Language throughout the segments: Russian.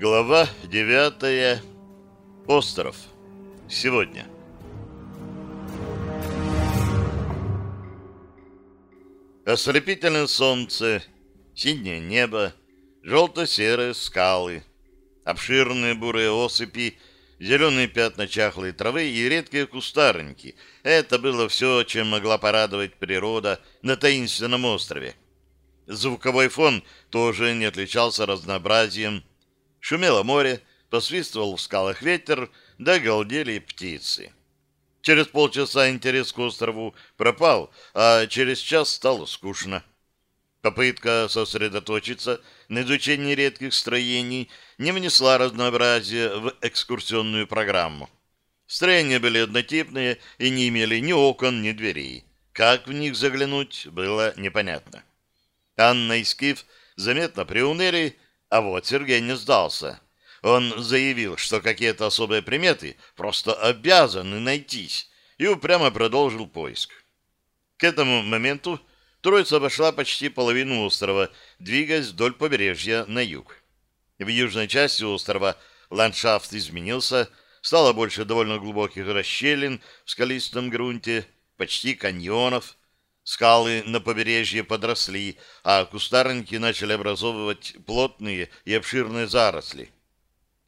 Глава девятая. Остров. Сегодня. Ослепительное солнце, синее небо, желто-серые скалы, обширные бурые осыпи, зеленые пятна чахлой травы и редкие кустарники. Это было все, чем могла порадовать природа на таинственном острове. Звуковой фон тоже не отличался разнообразием. Шумело море, посвистывал в скалах ветер, да галдели птицы. Через полчаса интерес к острову пропал, а через час стало скучно. Попытка сосредоточиться на изучении редких строений не внесла разнообразия в экскурсионную программу. Строения были однотипные и не имели ни окон, ни дверей. Как в них заглянуть, было непонятно. Анна и Скиф заметно приуныли, а вот Сергей не сдался. Он заявил, что какие-то особые приметы просто обязаны найтись, и упрямо продолжил поиск. К этому моменту троица обошла почти половину острова, двигаясь вдоль побережья на юг. В южной части острова ландшафт изменился, стало больше довольно глубоких расщелин в скалистом грунте, почти каньонов. Скалы на побережье подросли, а кустарники начали образовывать плотные и обширные заросли.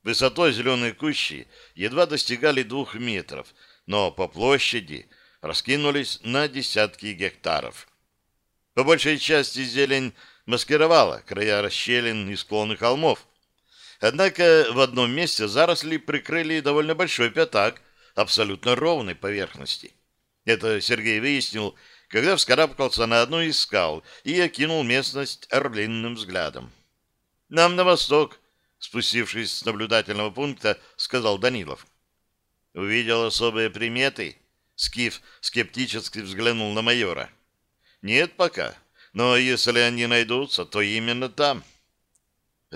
Высотой зеленые кущи едва достигали двух метров, но по площади раскинулись на десятки гектаров. По большей части зелень маскировала края расщелин и склоны холмов. Однако в одном месте заросли прикрыли довольно большой пятак абсолютно ровной поверхности. Это Сергей выяснил, когда вскарабкался на одну из скал и окинул местность орлиным взглядом. «Нам на восток», — спустившись с наблюдательного пункта, сказал Данилов. «Увидел особые приметы?» Скиф скептически взглянул на майора. «Нет пока, но если они найдутся, то именно там».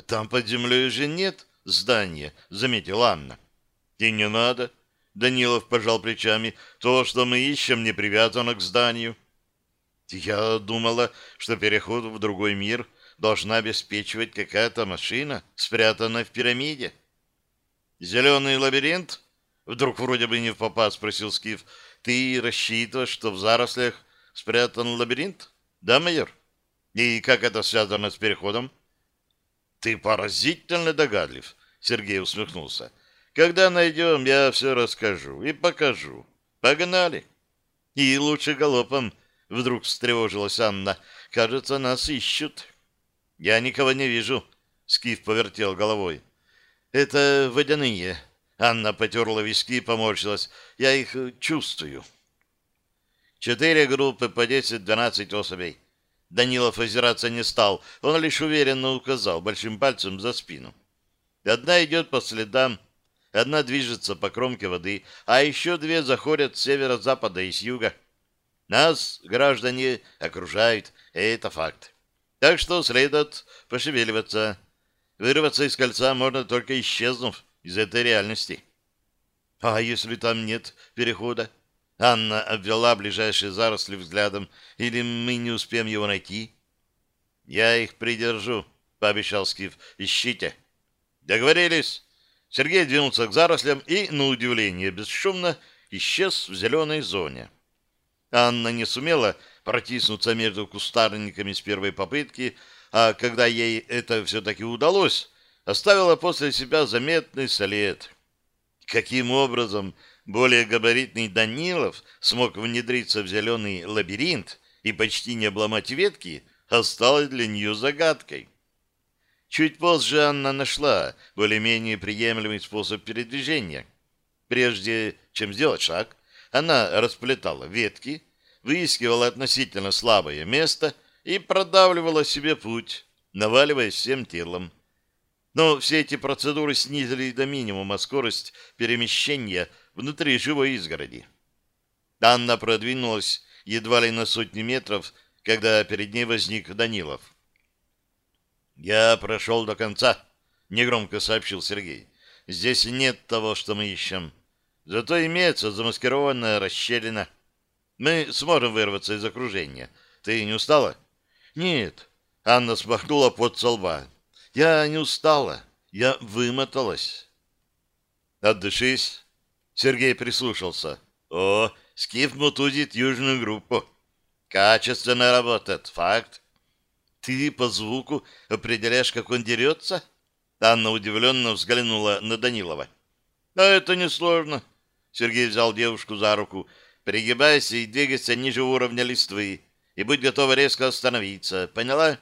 «Там под землей уже нет здания», — заметила Анна. «И не надо». Данилов пожал плечами. «То, что мы ищем, не привязано к зданию». «Я думала, что переход в другой мир должна обеспечивать какая-то машина, спрятанная в пирамиде». «Зеленый лабиринт?» Вдруг вроде бы не в попад спросил Скиф. «Ты рассчитываешь, что в зарослях спрятан лабиринт?» «Да, майор?» «И как это связано с переходом?» «Ты поразительно догадлив», — Сергей усмехнулся. «Когда найдем, я все расскажу и покажу. Погнали!» «И лучше галопом», — вдруг встревожилась Анна. «Кажется, нас ищут». «Я никого не вижу», — Скиф повертел головой. «Это водяные». Анна потерла виски и поморщилась. «Я их чувствую». Четыре группы по десять-двенадцать особей. Данилов озираться не стал, он лишь уверенно указал большим пальцем за спину. Одна идет по следам, одна движется по кромке воды, а еще две заходят с северо-запада и с юга. Нас, граждане, окружают, это факт. Так что следует пошевеливаться. Вырваться из кольца можно только исчезнув из этой реальности. А если там нет перехода? Анна обвела ближайшие заросли взглядом. Или мы не успеем его найти? Я их придержу, пообещал Скиф. Ищите. Договорились. Сергей двинулся к зарослям и, на удивление, бесшумно исчез в зеленой зоне. Анна не сумела протиснуться между кустарниками с первой попытки, а когда ей это все-таки удалось, оставила после себя заметный след. Каким образом более габаритный Данилов смог внедриться в зеленый лабиринт и почти не обломать ветки, осталось для нее загадкой. Чуть позже Анна нашла более-менее приемлемый способ передвижения. Прежде чем сделать шаг, она расплетала ветки, выискивала относительно слабое место и продавливала себе путь, наваливаясь всем телом. Но все эти процедуры снизили до минимума скорость перемещения внутри живой изгороди. Анна продвинулась едва ли на сотни метров, когда перед ней возник Данилов. «Я прошел до конца», — негромко сообщил Сергей. «Здесь нет того, что мы ищем. Зато имеется замаскированная расщелина. Мы сможем вырваться из окружения. Ты не устала?» «Нет». Анна смахнула под со лба. «Я не устала. Я вымоталась. Отдышись. Сергей прислушался. О, Скиф мутузит южную группу. Качественно работает, факт. Ты по звуку определяешь, как он дерется? Анна удивленно взглянула на Данилова. А это несложно. Сергей взял девушку за руку. Пригибайся и двигайся ниже уровня листвы. И будь готова резко остановиться. Поняла?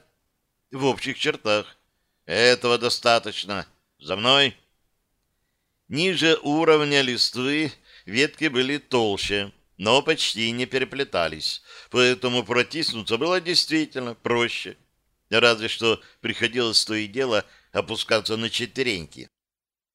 В общих чертах. Этого достаточно. За мной. Ниже уровня листвы ветки были толще, но почти не переплетались, поэтому протиснуться было действительно проще. Разве что приходилось то и дело опускаться на четвереньки.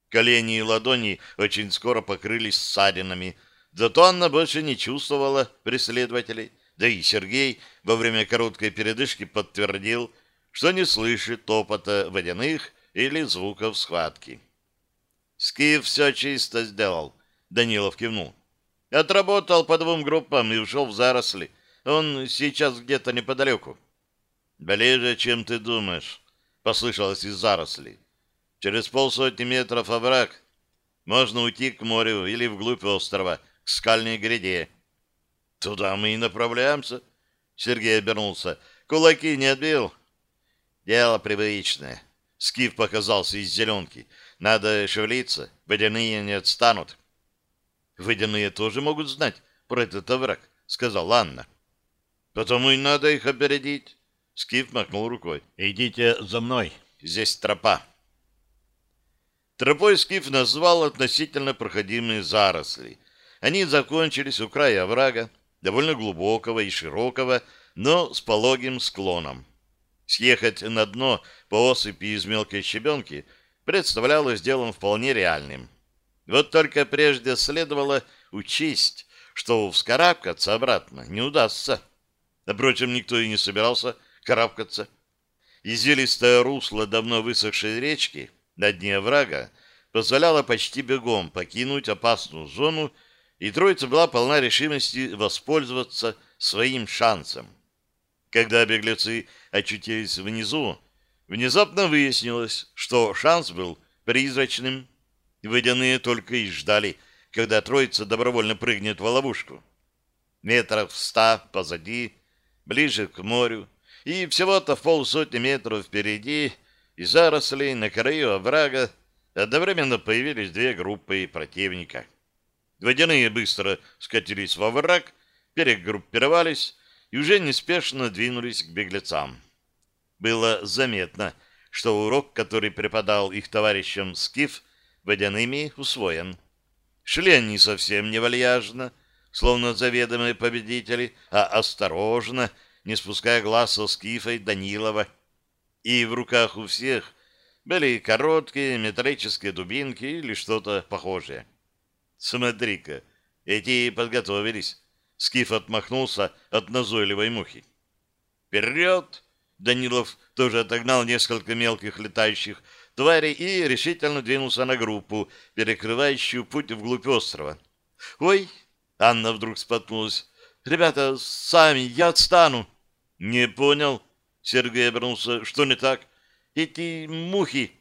Колени и ладони очень скоро покрылись ссадинами, зато Анна больше не чувствовала преследователей. Да и Сергей во время короткой передышки подтвердил, что не слышит топота водяных или звуков схватки. «Скиф все чисто сделал», — Данилов кивнул. «Отработал по двум группам и ушел в заросли. Он сейчас где-то неподалеку». «Ближе, чем ты думаешь», — послышалось из зарослей. «Через полсотни метров овраг. Можно уйти к морю или вглубь острова, к скальной гряде». «Туда мы и направляемся», — Сергей обернулся. «Кулаки не отбил?» «Дело привычное». Скиф показался из зеленки. «Надо шевелиться, водяные не отстанут». «Водяные тоже могут знать про этот овраг», — сказала Анна. «Потому и надо их опередить». Скиф махнул рукой. «Идите за мной. Здесь тропа». Тропой Скиф назвал относительно проходимые заросли. Они закончились у края оврага, довольно глубокого и широкого, но с пологим склоном. Съехать на дно по осыпи из мелкой щебенки представлялось делом вполне реальным. Вот только прежде следовало учесть, что вскарабкаться обратно не удастся. Впрочем, никто и не собирался карабкаться. Извилистое русло давно высохшей речки на дне врага позволяло почти бегом покинуть опасную зону, и троица была полна решимости воспользоваться своим шансом. Когда беглецы очутились внизу, внезапно выяснилось, что шанс был призрачным. Водяные только и ждали, когда троица добровольно прыгнет в ловушку. Метров ста позади, ближе к морю, и всего-то в полсотни метров впереди и зарослей на краю оврага одновременно появились две группы противника. Водяные быстро скатились во враг, перегруппировались и уже неспешно двинулись к беглецам. Было заметно, что урок, который преподал их товарищам Скиф, водяными усвоен. Шли они совсем не вальяжно, словно заведомые победители, а осторожно, не спуская глаз со Скифа и Данилова. И в руках у всех были короткие металлические дубинки или что-то похожее. Смотри-ка, эти подготовились. Скиф отмахнулся от назойливой мухи. Вперед! Данилов тоже отогнал несколько мелких летающих тварей и решительно двинулся на группу, перекрывающую путь вглубь острова. «Ой!» — Анна вдруг споткнулась. «Ребята, сами, я отстану!» «Не понял?» — Сергей обернулся. «Что не так?» «Эти мухи!»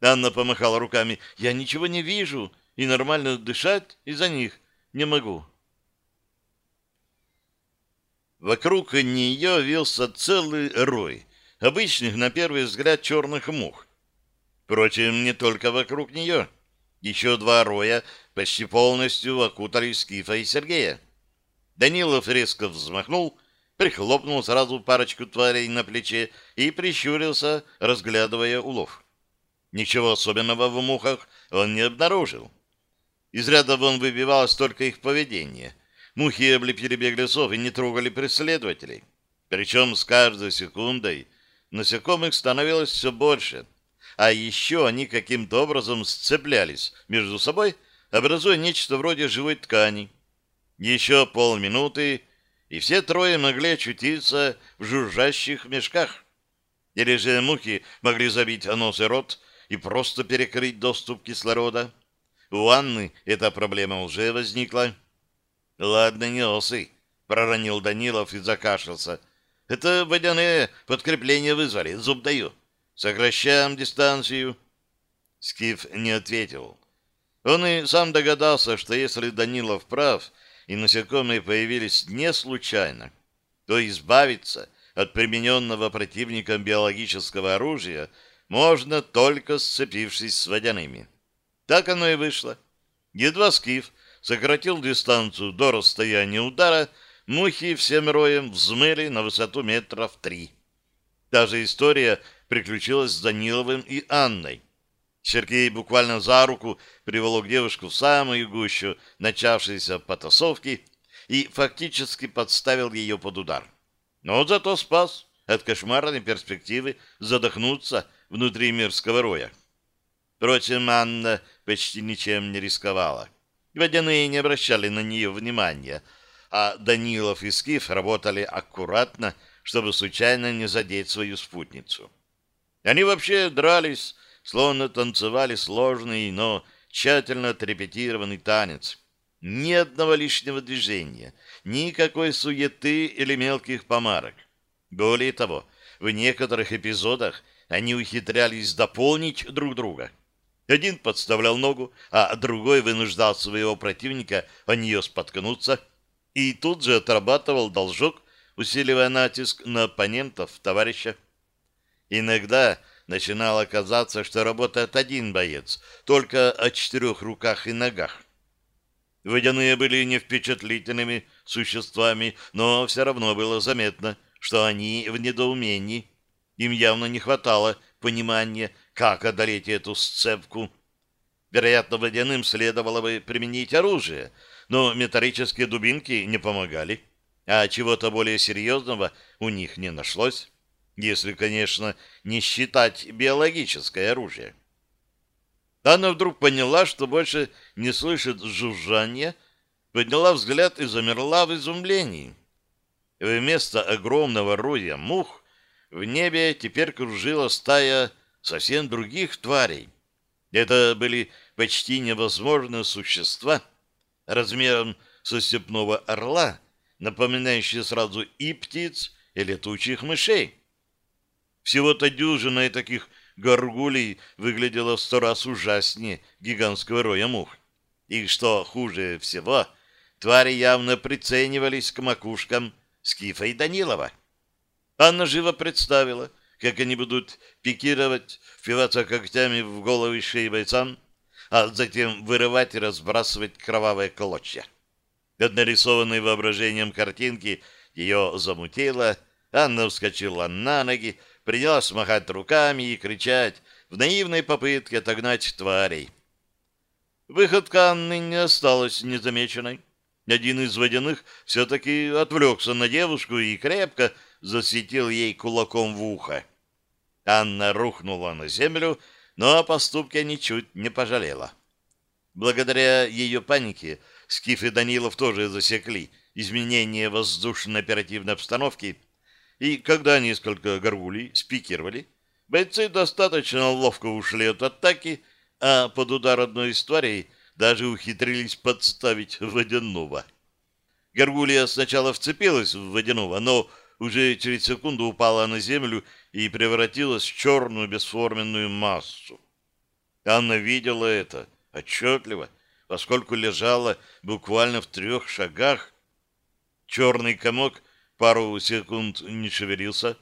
Анна помахала руками. «Я ничего не вижу и нормально дышать из-за них не могу. Вокруг нее вился целый рой обычных, на первый взгляд, черных мух. Впрочем, не только вокруг нее. Еще два роя почти полностью окутали Скифа и Сергея. Данилов резко взмахнул, прихлопнул сразу парочку тварей на плече и прищурился, разглядывая улов. Ничего особенного в мухах он не обнаружил. Из ряда вон выбивалось только их поведение. Мухи облепили беглецов и не трогали преследователей. Причем с каждой секундой насекомых становилось все больше. А еще они каким-то образом сцеплялись между собой, образуя нечто вроде живой ткани. Еще полминуты, и все трое могли очутиться в жужжащих мешках. Или же мухи могли забить нос и рот и просто перекрыть доступ кислорода. У Анны эта проблема уже возникла. — Ладно, не осы, — проронил Данилов и закашлялся. — Это водяные подкрепления вызвали, зуб даю. Сокращаем дистанцию. Скиф не ответил. Он и сам догадался, что если Данилов прав, и насекомые появились не случайно, то избавиться от примененного противником биологического оружия можно только сцепившись с водяными. Так оно и вышло. Едва Скиф сократил дистанцию до расстояния удара, мухи всем роем взмыли на высоту метров три. Та же история приключилась с Даниловым и Анной. Сергей буквально за руку приволок девушку в самую гущу начавшейся потасовки и фактически подставил ее под удар. Но зато спас от кошмарной перспективы задохнуться внутри мирского роя. Впрочем, Анна почти ничем не рисковала. Водяные не обращали на нее внимания, а Данилов и Скиф работали аккуратно, чтобы случайно не задеть свою спутницу. Они вообще дрались, словно танцевали сложный, но тщательно отрепетированный танец. Ни одного лишнего движения, никакой суеты или мелких помарок. Более того, в некоторых эпизодах они ухитрялись дополнить друг друга. Один подставлял ногу, а другой вынуждал своего противника о нее споткнуться и тут же отрабатывал должок, усиливая натиск на оппонентов товарища. Иногда начинало казаться, что работает один боец, только о четырех руках и ногах. Водяные были невпечатлительными существами, но все равно было заметно, что они в недоумении. Им явно не хватало понимания, как одолеть эту сцепку. Вероятно, водяным следовало бы применить оружие, но металлические дубинки не помогали, а чего-то более серьезного у них не нашлось если, конечно, не считать биологическое оружие. Анна вдруг поняла, что больше не слышит жужжания, подняла взгляд и замерла в изумлении. Вместо огромного роя мух в небе теперь кружила стая совсем других тварей. Это были почти невозможные существа, размером со степного орла, напоминающие сразу и птиц, и летучих мышей. Всего-то дюжина таких горгулей выглядела в сто раз ужаснее гигантского роя мух. И что хуже всего, твари явно приценивались к макушкам Скифа и Данилова. Анна живо представила, как они будут пикировать, впиваться когтями в головы шеи бойцам, а затем вырывать и разбрасывать кровавые клочья. От нарисованной воображением картинки ее замутило, Анна вскочила на ноги, принялась махать руками и кричать в наивной попытке отогнать тварей. Выходка Анны не осталась незамеченной. Один из водяных все-таки отвлекся на девушку и крепко засветил ей кулаком в ухо. Анна рухнула на землю, но о поступке ничуть не пожалела. Благодаря ее панике Скиф и Данилов тоже засекли изменение воздушно-оперативной обстановки и когда несколько горгулей спикировали, бойцы достаточно ловко ушли от атаки, а под удар одной из тварей даже ухитрились подставить водяного. Горгулья сначала вцепилась в водяного, но уже через секунду упала на землю и превратилась в черную бесформенную массу. Анна видела это отчетливо, поскольку лежала буквально в трех шагах. Черный комок пару секунд не шевелился,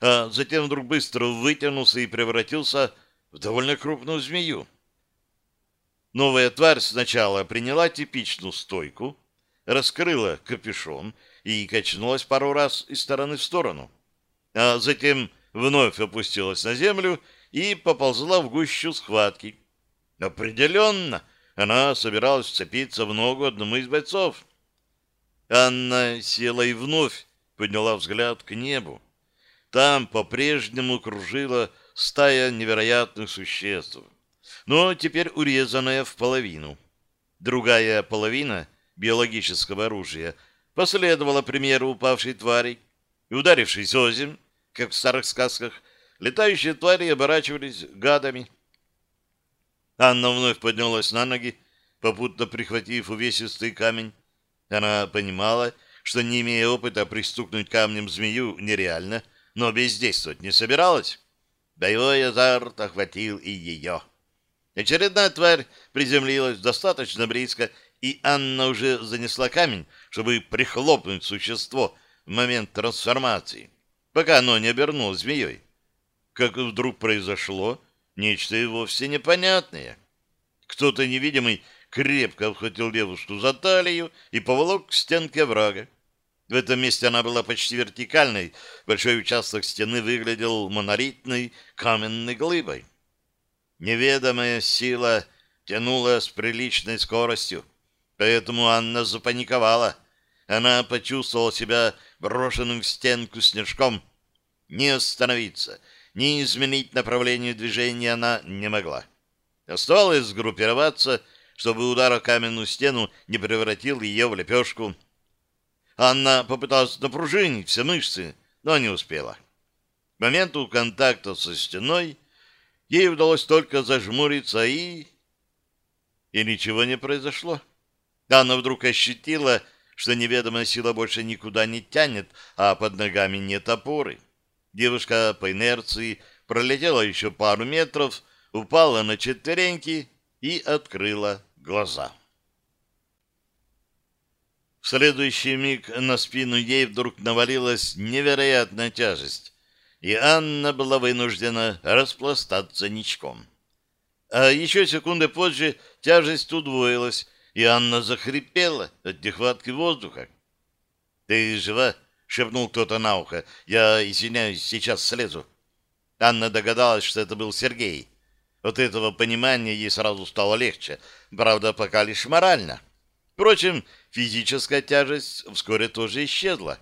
а затем вдруг быстро вытянулся и превратился в довольно крупную змею. Новая тварь сначала приняла типичную стойку, раскрыла капюшон и качнулась пару раз из стороны в сторону, а затем вновь опустилась на землю и поползла в гущу схватки. Определенно, она собиралась вцепиться в ногу одному из бойцов. Анна села и вновь подняла взгляд к небу. Там по-прежнему кружила стая невероятных существ, но теперь урезанная в половину. Другая половина биологического оружия последовала примеру упавшей твари. И, ударившись озим, как в старых сказках, летающие твари оборачивались гадами. Анна вновь поднялась на ноги, попутно прихватив увесистый камень. Она понимала, что, не имея опыта, пристукнуть камнем змею нереально, но бездействовать не собиралась. Боевой азарт охватил и ее. Очередная тварь приземлилась достаточно близко, и Анна уже занесла камень, чтобы прихлопнуть существо в момент трансформации, пока оно не обернулось змеей. Как вдруг произошло нечто и вовсе непонятное. Кто-то невидимый крепко обхватил девушку за талию и поволок к стенке врага. В этом месте она была почти вертикальной, большой участок стены выглядел монолитной каменной глыбой. Неведомая сила тянула с приличной скоростью, поэтому Анна запаниковала. Она почувствовала себя брошенным в стенку снежком. Не остановиться, не изменить направление движения она не могла. Оставалось сгруппироваться, чтобы удар о каменную стену не превратил ее в лепешку. Анна попыталась напружинить все мышцы, но не успела. К моменту контакта со стеной ей удалось только зажмуриться и... И ничего не произошло. Анна вдруг ощутила, что неведомая сила больше никуда не тянет, а под ногами нет опоры. Девушка по инерции пролетела еще пару метров, упала на четвереньки и открыла глаза. В следующий миг на спину ей вдруг навалилась невероятная тяжесть, и Анна была вынуждена распластаться ничком. А еще секунды позже тяжесть удвоилась, и Анна захрипела от нехватки воздуха. «Ты жива?» — шепнул кто-то на ухо. «Я, извиняюсь, сейчас слезу». Анна догадалась, что это был Сергей. От этого понимания ей сразу стало легче, правда, пока лишь морально. Впрочем, физическая тяжесть вскоре тоже исчезла.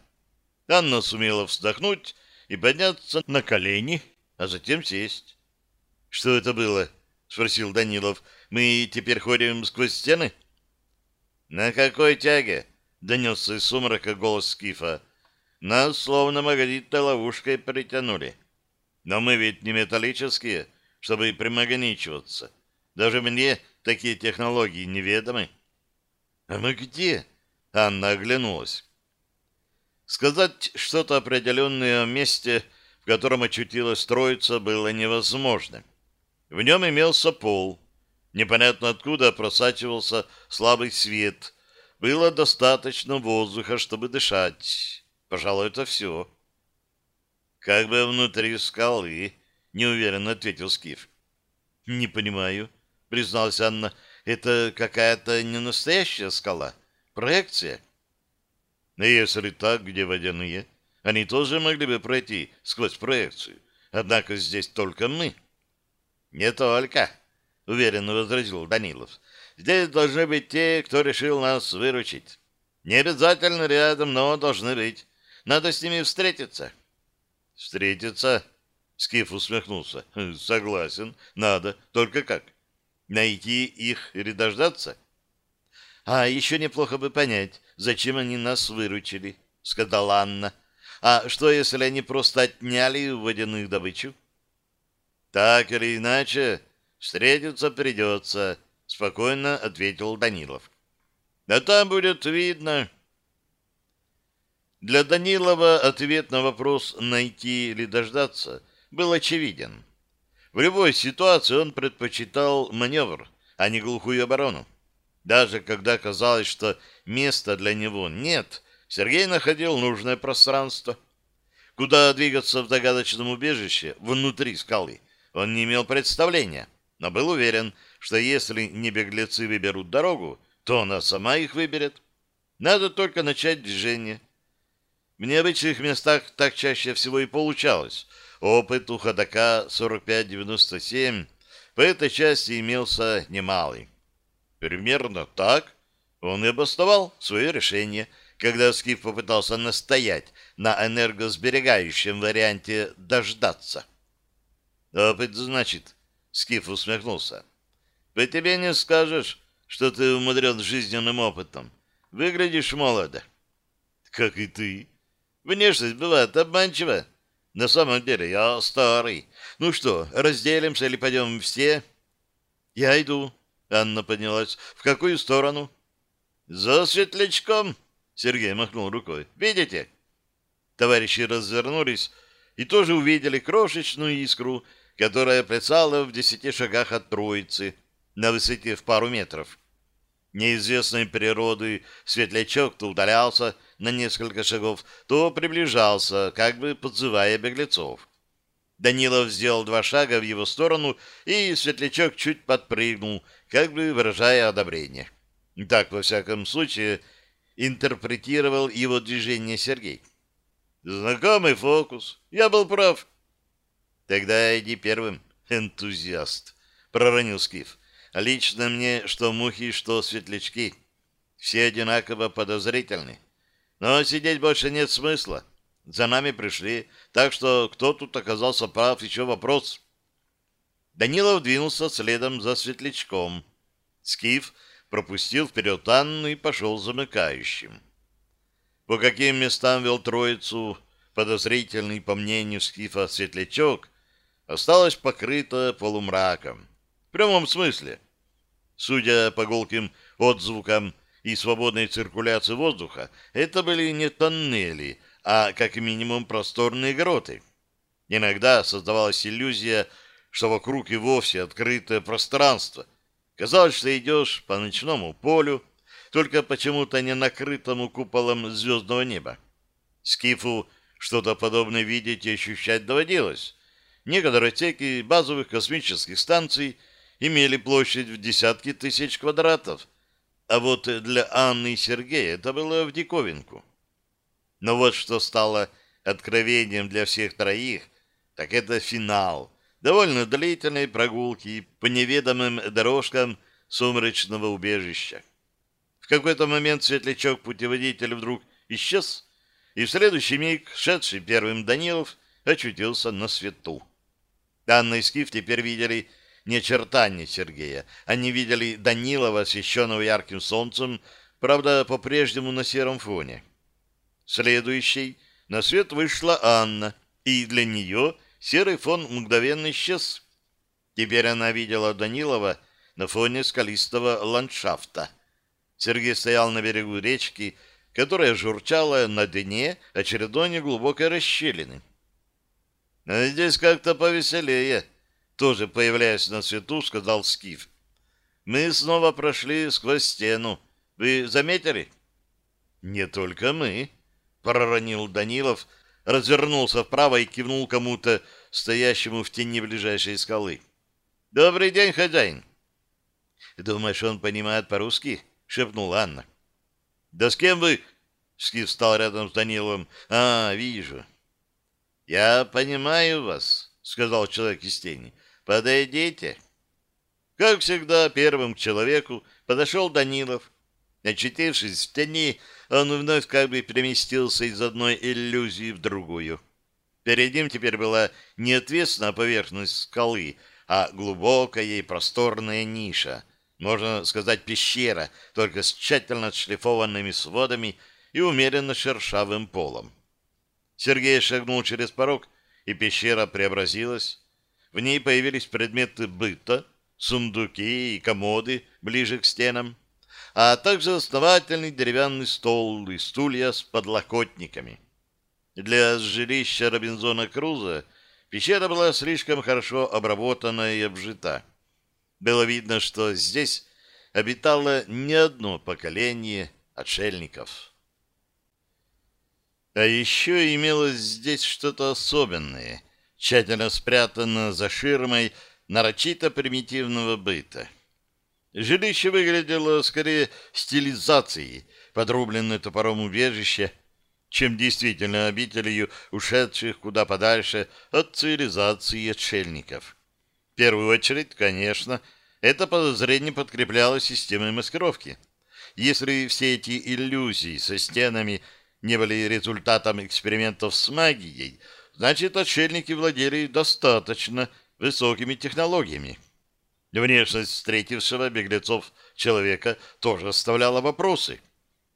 Анна сумела вздохнуть и подняться на колени, а затем сесть. — Что это было? — спросил Данилов. — Мы теперь ходим сквозь стены? — На какой тяге? — донесся из сумрака голос Скифа. — Нас словно магнитной ловушкой притянули. Но мы ведь не металлические, чтобы примагничиваться. Даже мне такие технологии неведомы. — «А мы где?» — Анна оглянулась. Сказать что-то определенное о месте, в котором очутилась троица, было невозможно. В нем имелся пол. Непонятно откуда просачивался слабый свет. Было достаточно воздуха, чтобы дышать. Пожалуй, это все. «Как бы внутри скалы», — неуверенно ответил Скиф. «Не понимаю», — призналась Анна. Это какая-то не настоящая скала? Проекция? Если так, где водяные, они тоже могли бы пройти сквозь проекцию. Однако здесь только мы. Не только, уверенно возразил Данилов. Здесь должны быть те, кто решил нас выручить. Не обязательно рядом, но должны быть. Надо с ними встретиться. Встретиться? Скиф усмехнулся. Согласен, надо. Только как? Найти их или дождаться? А еще неплохо бы понять, зачем они нас выручили, сказала Анна. А что, если они просто отняли водяных добычу? Так или иначе, встретиться придется, спокойно ответил Данилов. Да там будет видно. Для Данилова ответ на вопрос «найти или дождаться» был очевиден. В любой ситуации он предпочитал маневр, а не глухую оборону. Даже когда казалось, что места для него нет, Сергей находил нужное пространство. Куда двигаться в догадочном убежище внутри скалы, он не имел представления, но был уверен, что если не беглецы выберут дорогу, то она сама их выберет. Надо только начать движение. В необычных местах так чаще всего и получалось — Опыт у ходока 45-97 по этой части имелся немалый. Примерно так он и обосновал свое решение, когда Скиф попытался настоять на энергосберегающем варианте «дождаться». «Опыт, значит», — Скиф усмехнулся. «По тебе не скажешь, что ты умудрен жизненным опытом. Выглядишь молодо». «Как и ты. Внешность бывает обманчива. На самом деле я старый. Ну что, разделимся или пойдем все? Я иду. Анна поднялась. В какую сторону? За светлячком. Сергей махнул рукой. Видите? Товарищи развернулись и тоже увидели крошечную искру, которая плясала в десяти шагах от троицы. на высоте в пару метров. Неизвестной природы светлячок то удалялся на несколько шагов, то приближался, как бы подзывая беглецов. Данилов сделал два шага в его сторону, и светлячок чуть подпрыгнул, как бы выражая одобрение. Так, во всяком случае, интерпретировал его движение Сергей. Знакомый фокус. Я был прав. Тогда иди первым, энтузиаст, проронил Скиф. Лично мне что мухи, что светлячки. Все одинаково подозрительны. Но сидеть больше нет смысла. За нами пришли, так что кто тут оказался прав, еще вопрос. Данилов двинулся следом за светлячком. Скиф пропустил вперед Анну и пошел замыкающим. По каким местам вел троицу подозрительный, по мнению Скифа, светлячок, осталось покрыто полумраком. В прямом смысле. Судя по гулким отзвукам и свободной циркуляции воздуха, это были не тоннели, а как минимум просторные гроты. Иногда создавалась иллюзия, что вокруг и вовсе открытое пространство, Казалось, что идешь по ночному полю, только почему-то не накрытому куполом звездного неба. Скифу что-то подобное видеть и ощущать доводилось. Некоторые отсеки базовых космических станций имели площадь в десятки тысяч квадратов, а вот для Анны и Сергея это было в диковинку. Но вот что стало откровением для всех троих, так это финал, довольно длительной прогулки по неведомым дорожкам сумрачного убежища. В какой-то момент светлячок-путеводитель вдруг исчез, и в следующий миг шедший первым Данилов очутился на свету. Анна и Скиф теперь видели не очертания Сергея, они видели Данилова, освещенного ярким солнцем, правда, по-прежнему на сером фоне. Следующей на свет вышла Анна, и для нее – Серый фон мгновенно исчез. Теперь она видела Данилова на фоне скалистого ландшафта. Сергей стоял на берегу речки, которая журчала на дне очередной неглубокой расщелины. «А здесь как-то повеселее», — тоже появляясь на свету, сказал Скиф. «Мы снова прошли сквозь стену. Вы заметили?» «Не только мы», — проронил Данилов, — развернулся вправо и кивнул кому-то, стоящему в тени ближайшей скалы. «Добрый день, хозяин!» «Думаешь, он понимает по-русски?» — шепнула Анна. «Да с кем вы?» — Скиф встал рядом с Даниловым. «А, вижу». «Я понимаю вас», — сказал человек из тени. «Подойдите». Как всегда, первым к человеку подошел Данилов. Очутившись в тени, он вновь как бы переместился из одной иллюзии в другую. Перед ним теперь была не отвесная поверхность скалы, а глубокая и просторная ниша, можно сказать пещера, только с тщательно отшлифованными сводами и умеренно шершавым полом. Сергей шагнул через порог, и пещера преобразилась. В ней появились предметы быта, сундуки и комоды ближе к стенам а также основательный деревянный стол и стулья с подлокотниками. Для жилища Робинзона Круза пещера была слишком хорошо обработана и обжита. Было видно, что здесь обитало не одно поколение отшельников. А еще имелось здесь что-то особенное, тщательно спрятанное за ширмой нарочито примитивного быта. Жилище выглядело скорее стилизацией, подрубленное топором убежище, чем действительно обителью ушедших куда подальше от цивилизации отшельников. В первую очередь, конечно, это подозрение подкрепляло системой маскировки. Если все эти иллюзии со стенами не были результатом экспериментов с магией, значит, отшельники владели достаточно высокими технологиями. Внешность встретившего беглецов человека тоже оставляла вопросы.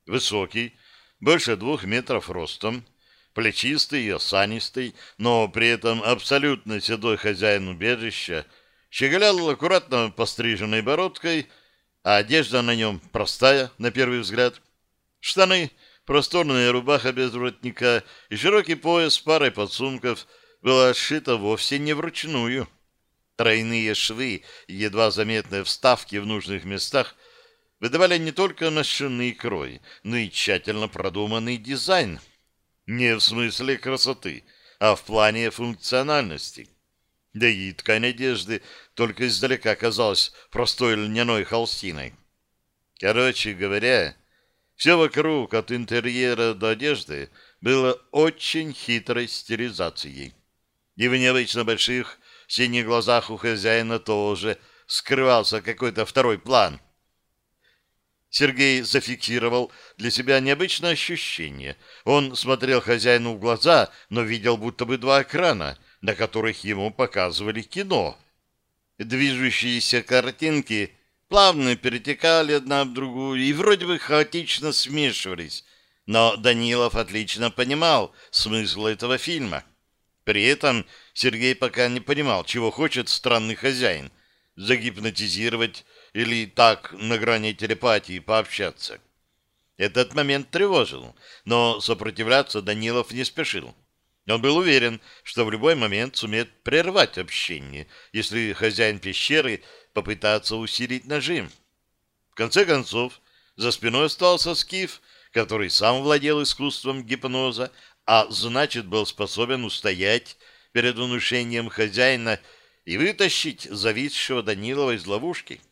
Высокий, больше двух метров ростом, плечистый и осанистый, но при этом абсолютно седой хозяин убежища, щеголял аккуратно постриженной бородкой, а одежда на нем простая, на первый взгляд. Штаны, просторная рубаха без воротника и широкий пояс с парой подсумков была сшита вовсе не вручную. Тройные швы и едва заметные вставки в нужных местах выдавали не только машинный крой, но и тщательно продуманный дизайн. Не в смысле красоты, а в плане функциональности. Да и ткань одежды только издалека казалась простой льняной холстиной. Короче говоря, все вокруг, от интерьера до одежды, было очень хитрой стилизацией. И в необычно больших синих глазах у хозяина тоже скрывался какой-то второй план. Сергей зафиксировал для себя необычное ощущение. Он смотрел хозяину в глаза, но видел будто бы два экрана, на которых ему показывали кино. Движущиеся картинки плавно перетекали одна в другую и вроде бы хаотично смешивались, но Данилов отлично понимал смысл этого фильма. При этом Сергей пока не понимал, чего хочет странный хозяин — загипнотизировать или так на грани телепатии пообщаться. Этот момент тревожил, но сопротивляться Данилов не спешил. Он был уверен, что в любой момент сумеет прервать общение, если хозяин пещеры попытается усилить нажим. В конце концов, за спиной остался Скиф, который сам владел искусством гипноза, а значит был способен устоять перед внушением хозяина и вытащить зависшего Данилова из ловушки.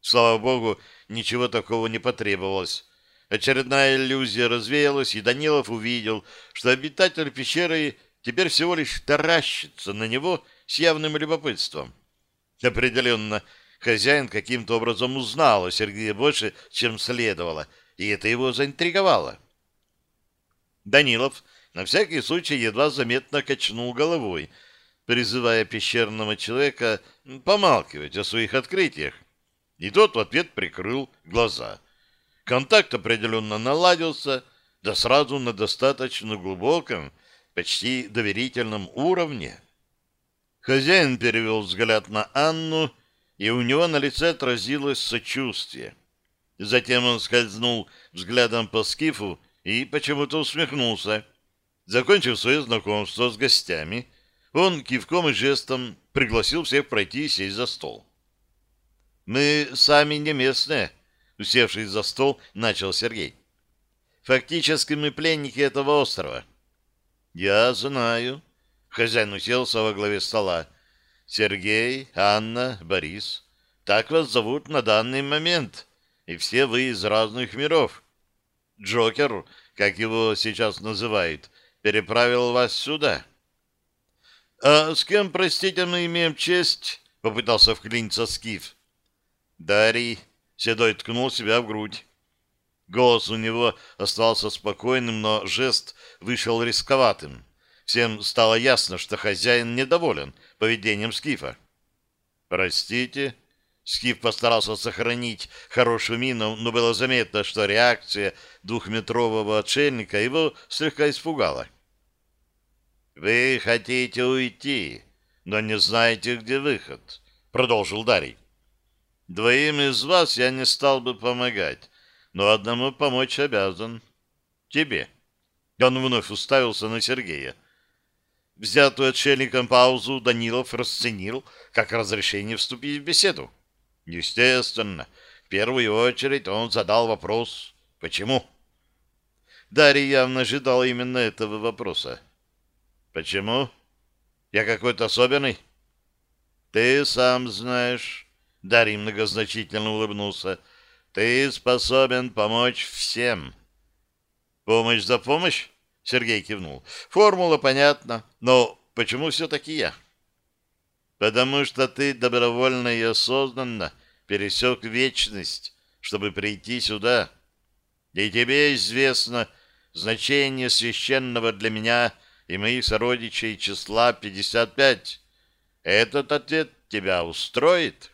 Слава богу, ничего такого не потребовалось. Очередная иллюзия развеялась, и Данилов увидел, что обитатель пещеры теперь всего лишь таращится на него с явным любопытством. Определенно, хозяин каким-то образом узнал о Сергее больше, чем следовало, и это его заинтриговало. Данилов на всякий случай едва заметно качнул головой, призывая пещерного человека помалкивать о своих открытиях. И тот в ответ прикрыл глаза — Контакт определенно наладился, да сразу на достаточно глубоком, почти доверительном уровне. Хозяин перевел взгляд на Анну, и у него на лице отразилось сочувствие. Затем он скользнул взглядом по скифу и почему-то усмехнулся. Закончив свое знакомство с гостями, он кивком и жестом пригласил всех пройти и сесть за стол. «Мы сами не местные», Усевшись за стол, начал Сергей. Фактически мы пленники этого острова. Я знаю. Хозяин уселся во главе стола. Сергей, Анна, Борис. Так вас зовут на данный момент. И все вы из разных миров. Джокер, как его сейчас называют, переправил вас сюда. А с кем, простите, мы имеем честь? Попытался вклиниться Скиф. Дарий, Седой ткнул себя в грудь. Голос у него остался спокойным, но жест вышел рисковатым. Всем стало ясно, что хозяин недоволен поведением Скифа. «Простите». Скиф постарался сохранить хорошую мину, но было заметно, что реакция двухметрового отшельника его слегка испугала. «Вы хотите уйти, но не знаете, где выход», — продолжил Дарий. Двоим из вас я не стал бы помогать, но одному помочь обязан. Тебе. Он вновь уставился на Сергея. Взятую отшельником паузу Данилов расценил как разрешение вступить в беседу. Естественно, в первую очередь он задал вопрос «Почему?». Дарья явно ожидала именно этого вопроса. «Почему? Я какой-то особенный?» «Ты сам знаешь». Дарий многозначительно улыбнулся. «Ты способен помочь всем». «Помощь за помощь?» — Сергей кивнул. «Формула понятна, но почему все-таки я?» «Потому что ты добровольно и осознанно пересек вечность, чтобы прийти сюда. И тебе известно значение священного для меня и моих сородичей числа 55. Этот ответ тебя устроит?»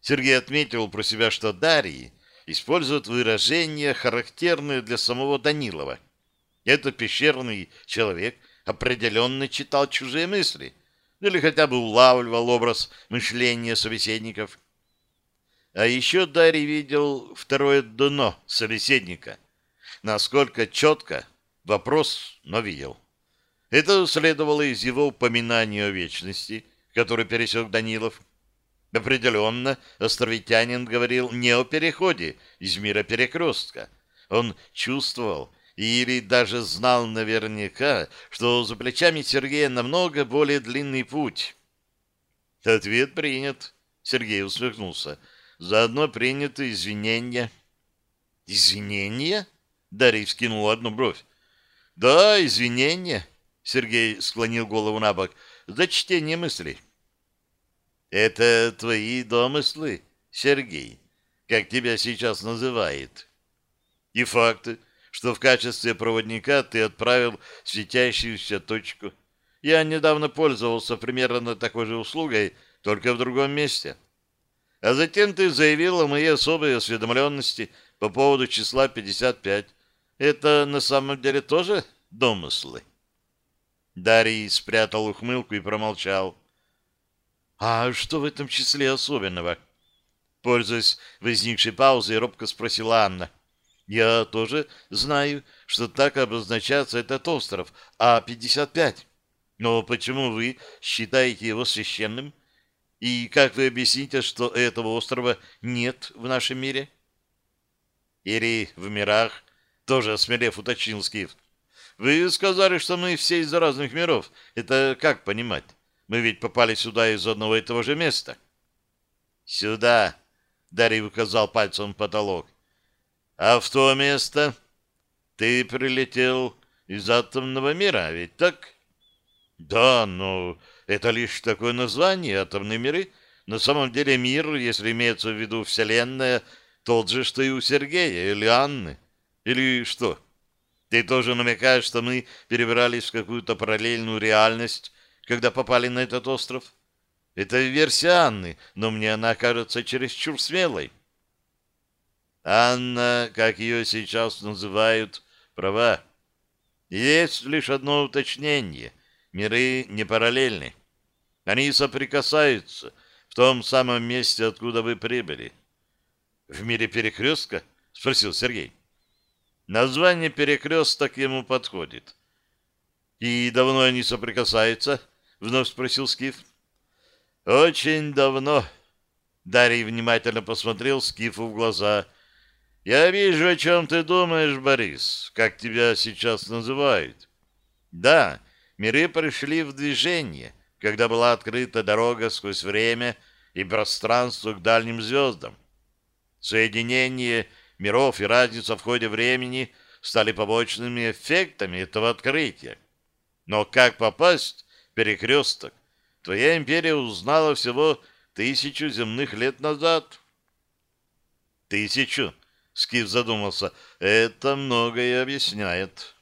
Сергей отметил про себя, что Дарьи используют выражения, характерные для самого Данилова. Этот пещерный человек определенно читал чужие мысли или хотя бы улавливал образ мышления собеседников. А еще Дарий видел второе дно собеседника. Насколько четко вопрос, но видел. Это следовало из его упоминания о вечности, который пересек Данилов. Определенно, островитянин говорил не о переходе из мира перекрестка. Он чувствовал или даже знал наверняка, что за плечами Сергея намного более длинный путь. Ответ принят. Сергей усмехнулся. Заодно приняты извинения. Извинения? Дарий вскинул одну бровь. Да, извинения. Сергей склонил голову на бок. За чтение мыслей. Это твои домыслы, Сергей, как тебя сейчас называют. И факты, что в качестве проводника ты отправил светящуюся точку. Я недавно пользовался примерно такой же услугой, только в другом месте. А затем ты заявил о моей особой осведомленности по поводу числа 55. Это на самом деле тоже домыслы? Дарий спрятал ухмылку и промолчал. «А что в этом числе особенного?» Пользуясь возникшей паузой, робко спросила Анна. «Я тоже знаю, что так обозначается этот остров, а 55. Но почему вы считаете его священным? И как вы объясните, что этого острова нет в нашем мире?» «Или в мирах?» — тоже осмелев уточнил Скиф. «Вы сказали, что мы все из разных миров. Это как понимать?» Мы ведь попали сюда из одного и того же места. Сюда, Дарий указал пальцем в потолок. А в то место ты прилетел из атомного мира, ведь так? Да, но это лишь такое название, атомные миры. На самом деле мир, если имеется в виду Вселенная, тот же, что и у Сергея или Анны. Или что? Ты тоже намекаешь, что мы перебирались в какую-то параллельную реальность, когда попали на этот остров. Это версия Анны, но мне она кажется чересчур смелой. Анна, как ее сейчас называют, права. Есть лишь одно уточнение. Миры не параллельны. Они соприкасаются в том самом месте, откуда вы прибыли. В мире перекрестка? Спросил Сергей. Название перекресток ему подходит. И давно они соприкасаются? — вновь спросил Скиф. «Очень давно». Дарий внимательно посмотрел Скифу в глаза. «Я вижу, о чем ты думаешь, Борис, как тебя сейчас называют. Да, миры пришли в движение, когда была открыта дорога сквозь время и пространство к дальним звездам. Соединение миров и разница в ходе времени стали побочными эффектами этого открытия. Но как попасть перекресток, твоя империя узнала всего тысячу земных лет назад. Тысячу? Скиф задумался. Это многое объясняет.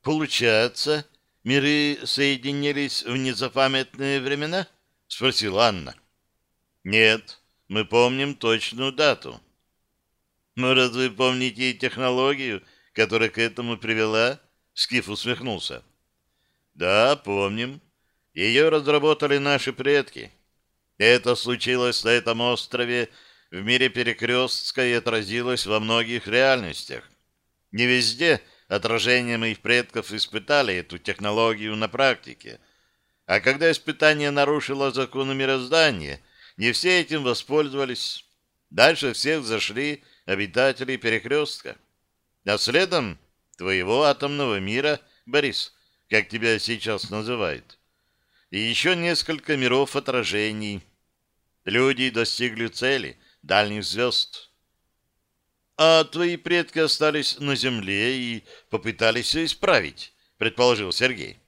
Получается, миры соединились в незапамятные времена? Спросила Анна. Нет, мы помним точную дату. Но разве помните технологию, которая к этому привела? Скиф усмехнулся. Да, помним. Ее разработали наши предки. Это случилось на этом острове в мире перекрестка и отразилось во многих реальностях. Не везде отражение моих предков испытали эту технологию на практике. А когда испытание нарушило законы мироздания, не все этим воспользовались. Дальше всех зашли обитатели перекрестка. А следом твоего атомного мира, Борис, как тебя сейчас называют, и еще несколько миров отражений. Люди достигли цели, дальних звезд. А твои предки остались на земле и попытались все исправить, предположил Сергей.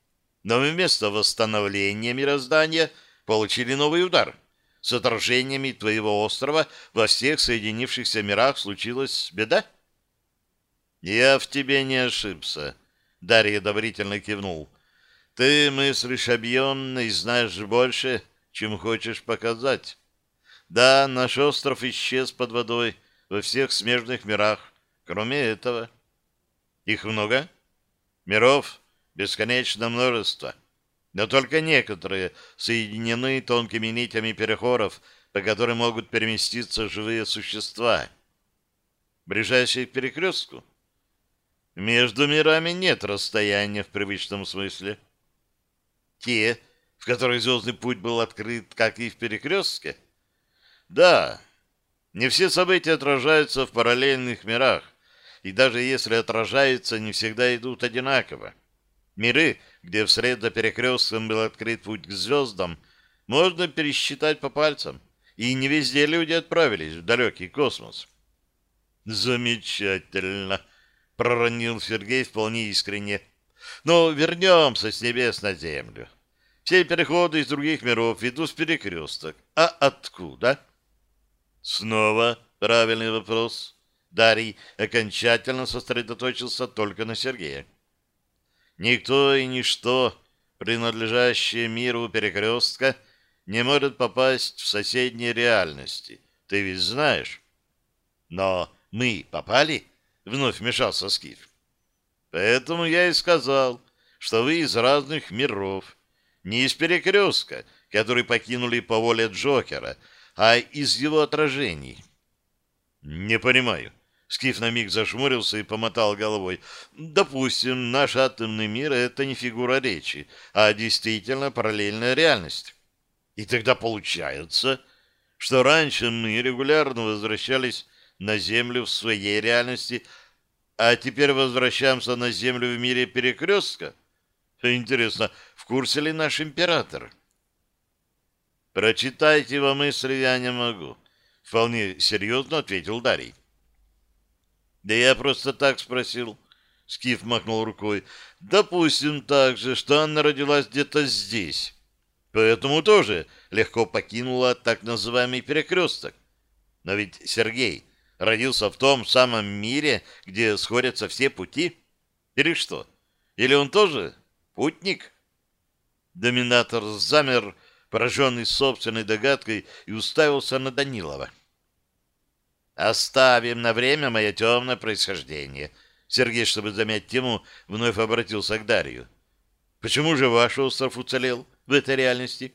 Но вместо восстановления мироздания получили новый удар. С отражениями твоего острова во всех соединившихся мирах случилась беда? Я в тебе не ошибся, Дарья одобрительно кивнул. «Ты мыслишь объемно и знаешь больше, чем хочешь показать. Да, наш остров исчез под водой во всех смежных мирах, кроме этого. Их много? Миров бесконечно множество, но только некоторые соединены тонкими нитями переходов, по которым могут переместиться живые существа. Ближайший к перекрестку — между мирами нет расстояния в привычном смысле. те, в которых звездный путь был открыт, как и в перекрестке? Да, не все события отражаются в параллельных мирах, и даже если отражаются, не всегда идут одинаково. Миры, где вслед за перекрестком был открыт путь к звездам, можно пересчитать по пальцам, и не везде люди отправились в далекий космос. «Замечательно!» — проронил Сергей вполне искренне. «Но вернемся с небес на землю. Все переходы из других миров ведут с перекресток. А откуда?» Снова правильный вопрос. Дарий окончательно сосредоточился только на Сергея. Никто и ничто, принадлежащее миру перекрестка, не может попасть в соседние реальности. Ты ведь знаешь? Но мы попали? Вновь вмешался Скиф. Поэтому я и сказал, что вы из разных миров. Не из перекрестка, который покинули по воле Джокера, а из его отражений. Не понимаю. Скиф на миг зашмурился и помотал головой. Допустим, наш атомный мир — это не фигура речи, а действительно параллельная реальность. И тогда получается, что раньше мы регулярно возвращались на Землю в своей реальности, а теперь возвращаемся на Землю в мире перекрестка? Интересно, в курсе ли наш император? — Прочитайте во мысли я не могу. Вполне серьезно ответил Дарий. Да я просто так спросил. Скиф махнул рукой. Допустим также, что Анна родилась где-то здесь. Поэтому тоже легко покинула так называемый перекресток. Но ведь Сергей родился в том самом мире, где сходятся все пути. Или что? Или он тоже путник? Доминатор замер, пораженный собственной догадкой, и уставился на Данилова. «Оставим на время мое темное происхождение». Сергей, чтобы замять тему, вновь обратился к Дарью. «Почему же ваш остров уцелел в этой реальности?»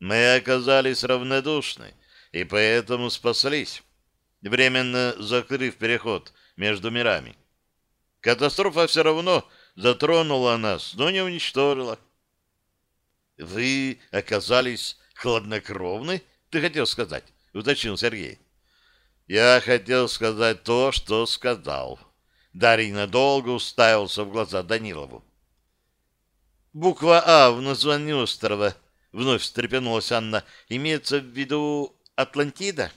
«Мы оказались равнодушны, и поэтому спаслись, временно закрыв переход между мирами. Катастрофа все равно затронула нас, но не уничтожила. Вы оказались хладнокровны, ты хотел сказать, уточнил Сергей. Я хотел сказать то, что сказал. Дарий надолго уставился в глаза Данилову. Буква А в названии острова, вновь встрепенулась Анна, имеется в виду Атлантида?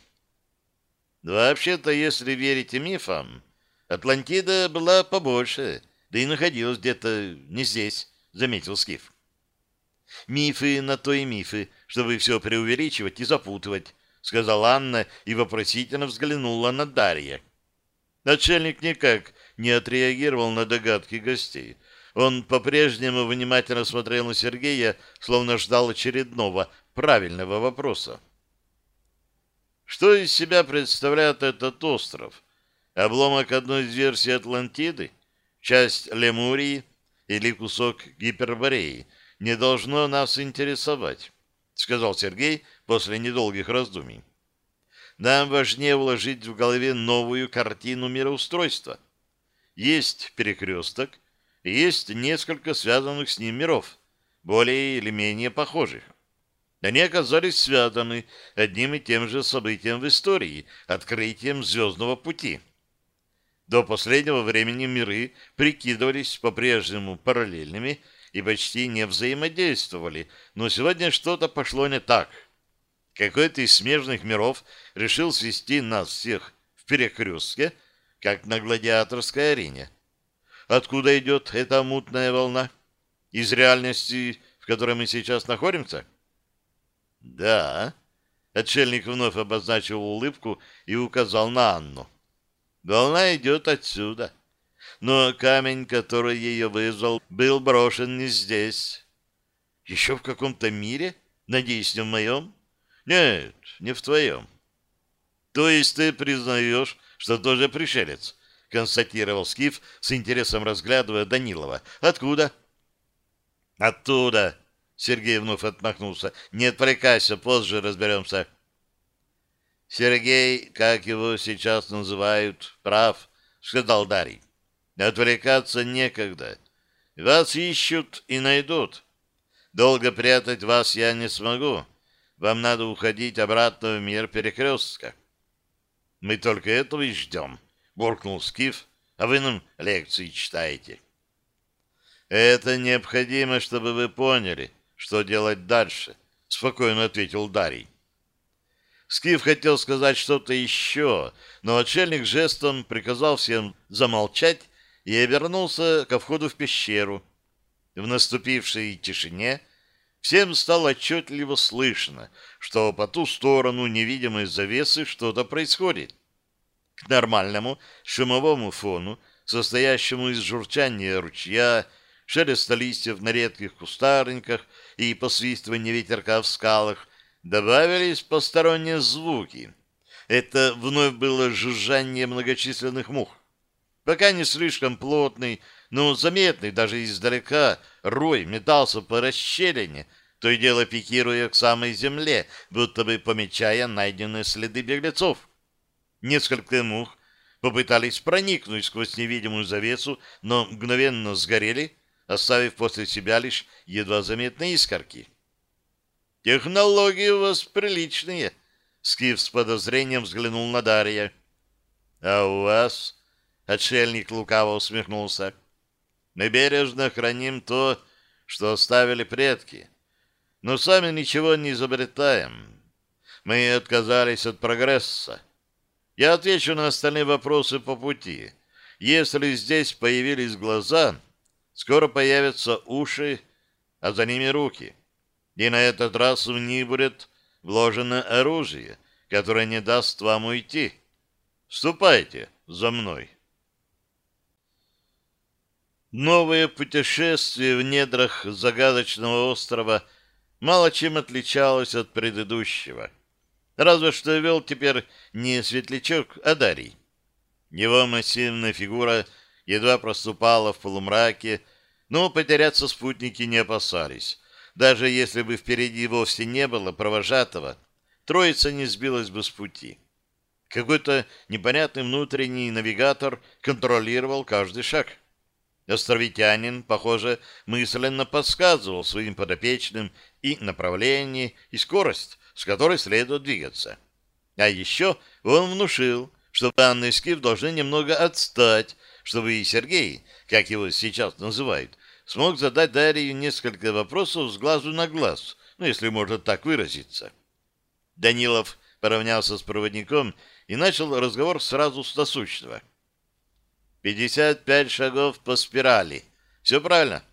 Вообще-то, если верить мифам, Атлантида была побольше, да и находилась где-то не здесь, заметил Скиф. Мифы на то и мифы, чтобы все преувеличивать и запутывать, сказала Анна и вопросительно взглянула на Дарья. Начальник никак не отреагировал на догадки гостей. Он по-прежнему внимательно смотрел на Сергея, словно ждал очередного правильного вопроса. Что из себя представляет этот остров? Обломок одной из версий Атлантиды? Часть Лемурии или кусок Гипербореи? Не должно нас интересовать, сказал Сергей после недолгих раздумий. Нам важнее вложить в голове новую картину мироустройства. Есть перекресток, есть несколько связанных с ним миров, более или менее похожих. Они оказались связаны одним и тем же событием в истории, открытием звездного пути. До последнего времени миры прикидывались по-прежнему параллельными, и почти не взаимодействовали, но сегодня что-то пошло не так. Какой-то из смежных миров решил свести нас всех в перекрестке, как на гладиаторской арене. Откуда идет эта мутная волна? Из реальности, в которой мы сейчас находимся? Да. Отшельник вновь обозначил улыбку и указал на Анну. Волна идет отсюда но камень, который ее вызвал, был брошен не здесь. Еще в каком-то мире? Надеюсь, не в моем? Нет, не в твоем. То есть ты признаешь, что тоже пришелец? Констатировал Скиф с интересом разглядывая Данилова. Откуда? Оттуда. Сергей вновь отмахнулся. Не отвлекайся, позже разберемся. Сергей, как его сейчас называют, прав, сказал Дарий. Отвлекаться некогда. Вас ищут и найдут. Долго прятать вас я не смогу. Вам надо уходить обратно в мир перекрестка. Мы только этого и ждем, — буркнул Скиф, — а вы нам лекции читаете. Это необходимо, чтобы вы поняли, что делать дальше, — спокойно ответил Дарий. Скиф хотел сказать что-то еще, но отшельник жестом приказал всем замолчать и обернулся ко входу в пещеру. В наступившей тишине всем стало отчетливо слышно, что по ту сторону невидимой завесы что-то происходит. К нормальному шумовому фону, состоящему из журчания ручья, шелеста листьев на редких кустарниках и посвистывания ветерка в скалах, добавились посторонние звуки. Это вновь было жужжание многочисленных мух. Пока не слишком плотный, но заметный даже издалека, рой метался по расщелине, то и дело пикируя к самой земле, будто бы помечая найденные следы беглецов. Несколько мух попытались проникнуть сквозь невидимую завесу, но мгновенно сгорели, оставив после себя лишь едва заметные искорки. «Технологии у вас приличные», — Скиф с подозрением взглянул на Дарья. «А у вас?» — отшельник лукаво усмехнулся. «Мы бережно храним то, что оставили предки, но сами ничего не изобретаем. Мы отказались от прогресса. Я отвечу на остальные вопросы по пути. Если здесь появились глаза, скоро появятся уши, а за ними руки» и на этот раз в них будет вложено оружие, которое не даст вам уйти. Ступайте за мной. Новое путешествие в недрах загадочного острова мало чем отличалось от предыдущего. Разве что вел теперь не светлячок, а Дарий. Его массивная фигура едва проступала в полумраке, но потеряться спутники не опасались. Даже если бы впереди вовсе не было провожатого, троица не сбилась бы с пути. Какой-то непонятный внутренний навигатор контролировал каждый шаг. Островитянин, похоже, мысленно подсказывал своим подопечным и направление, и скорость, с которой следует двигаться. А еще он внушил, что данный скиф должны немного отстать, чтобы и Сергей, как его сейчас называют, смог задать Дарью несколько вопросов с глазу на глаз, ну, если можно так выразиться. Данилов поравнялся с проводником и начал разговор сразу с насущного. «Пятьдесят пять шагов по спирали. Все правильно?»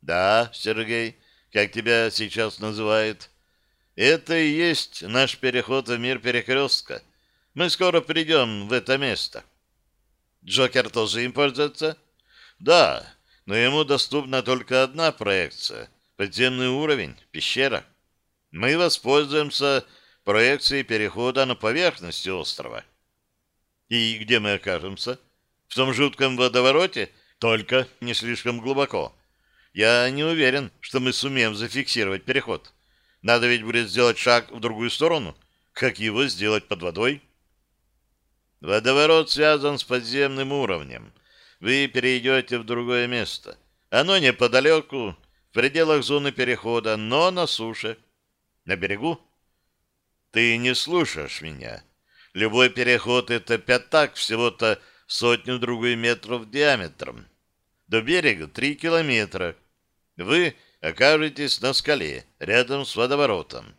«Да, Сергей, как тебя сейчас называют. Это и есть наш переход в мир перекрестка. Мы скоро придем в это место». «Джокер тоже им пользуется?» «Да, но ему доступна только одна проекция — подземный уровень, пещера. Мы воспользуемся проекцией перехода на поверхность острова. И где мы окажемся? В том жутком водовороте? Только не слишком глубоко. Я не уверен, что мы сумеем зафиксировать переход. Надо ведь будет сделать шаг в другую сторону. Как его сделать под водой? Водоворот связан с подземным уровнем — вы перейдете в другое место. Оно неподалеку, в пределах зоны перехода, но на суше. На берегу? Ты не слушаешь меня. Любой переход — это пятак всего-то сотню-другую метров диаметром. До берега три километра. Вы окажетесь на скале, рядом с водоворотом.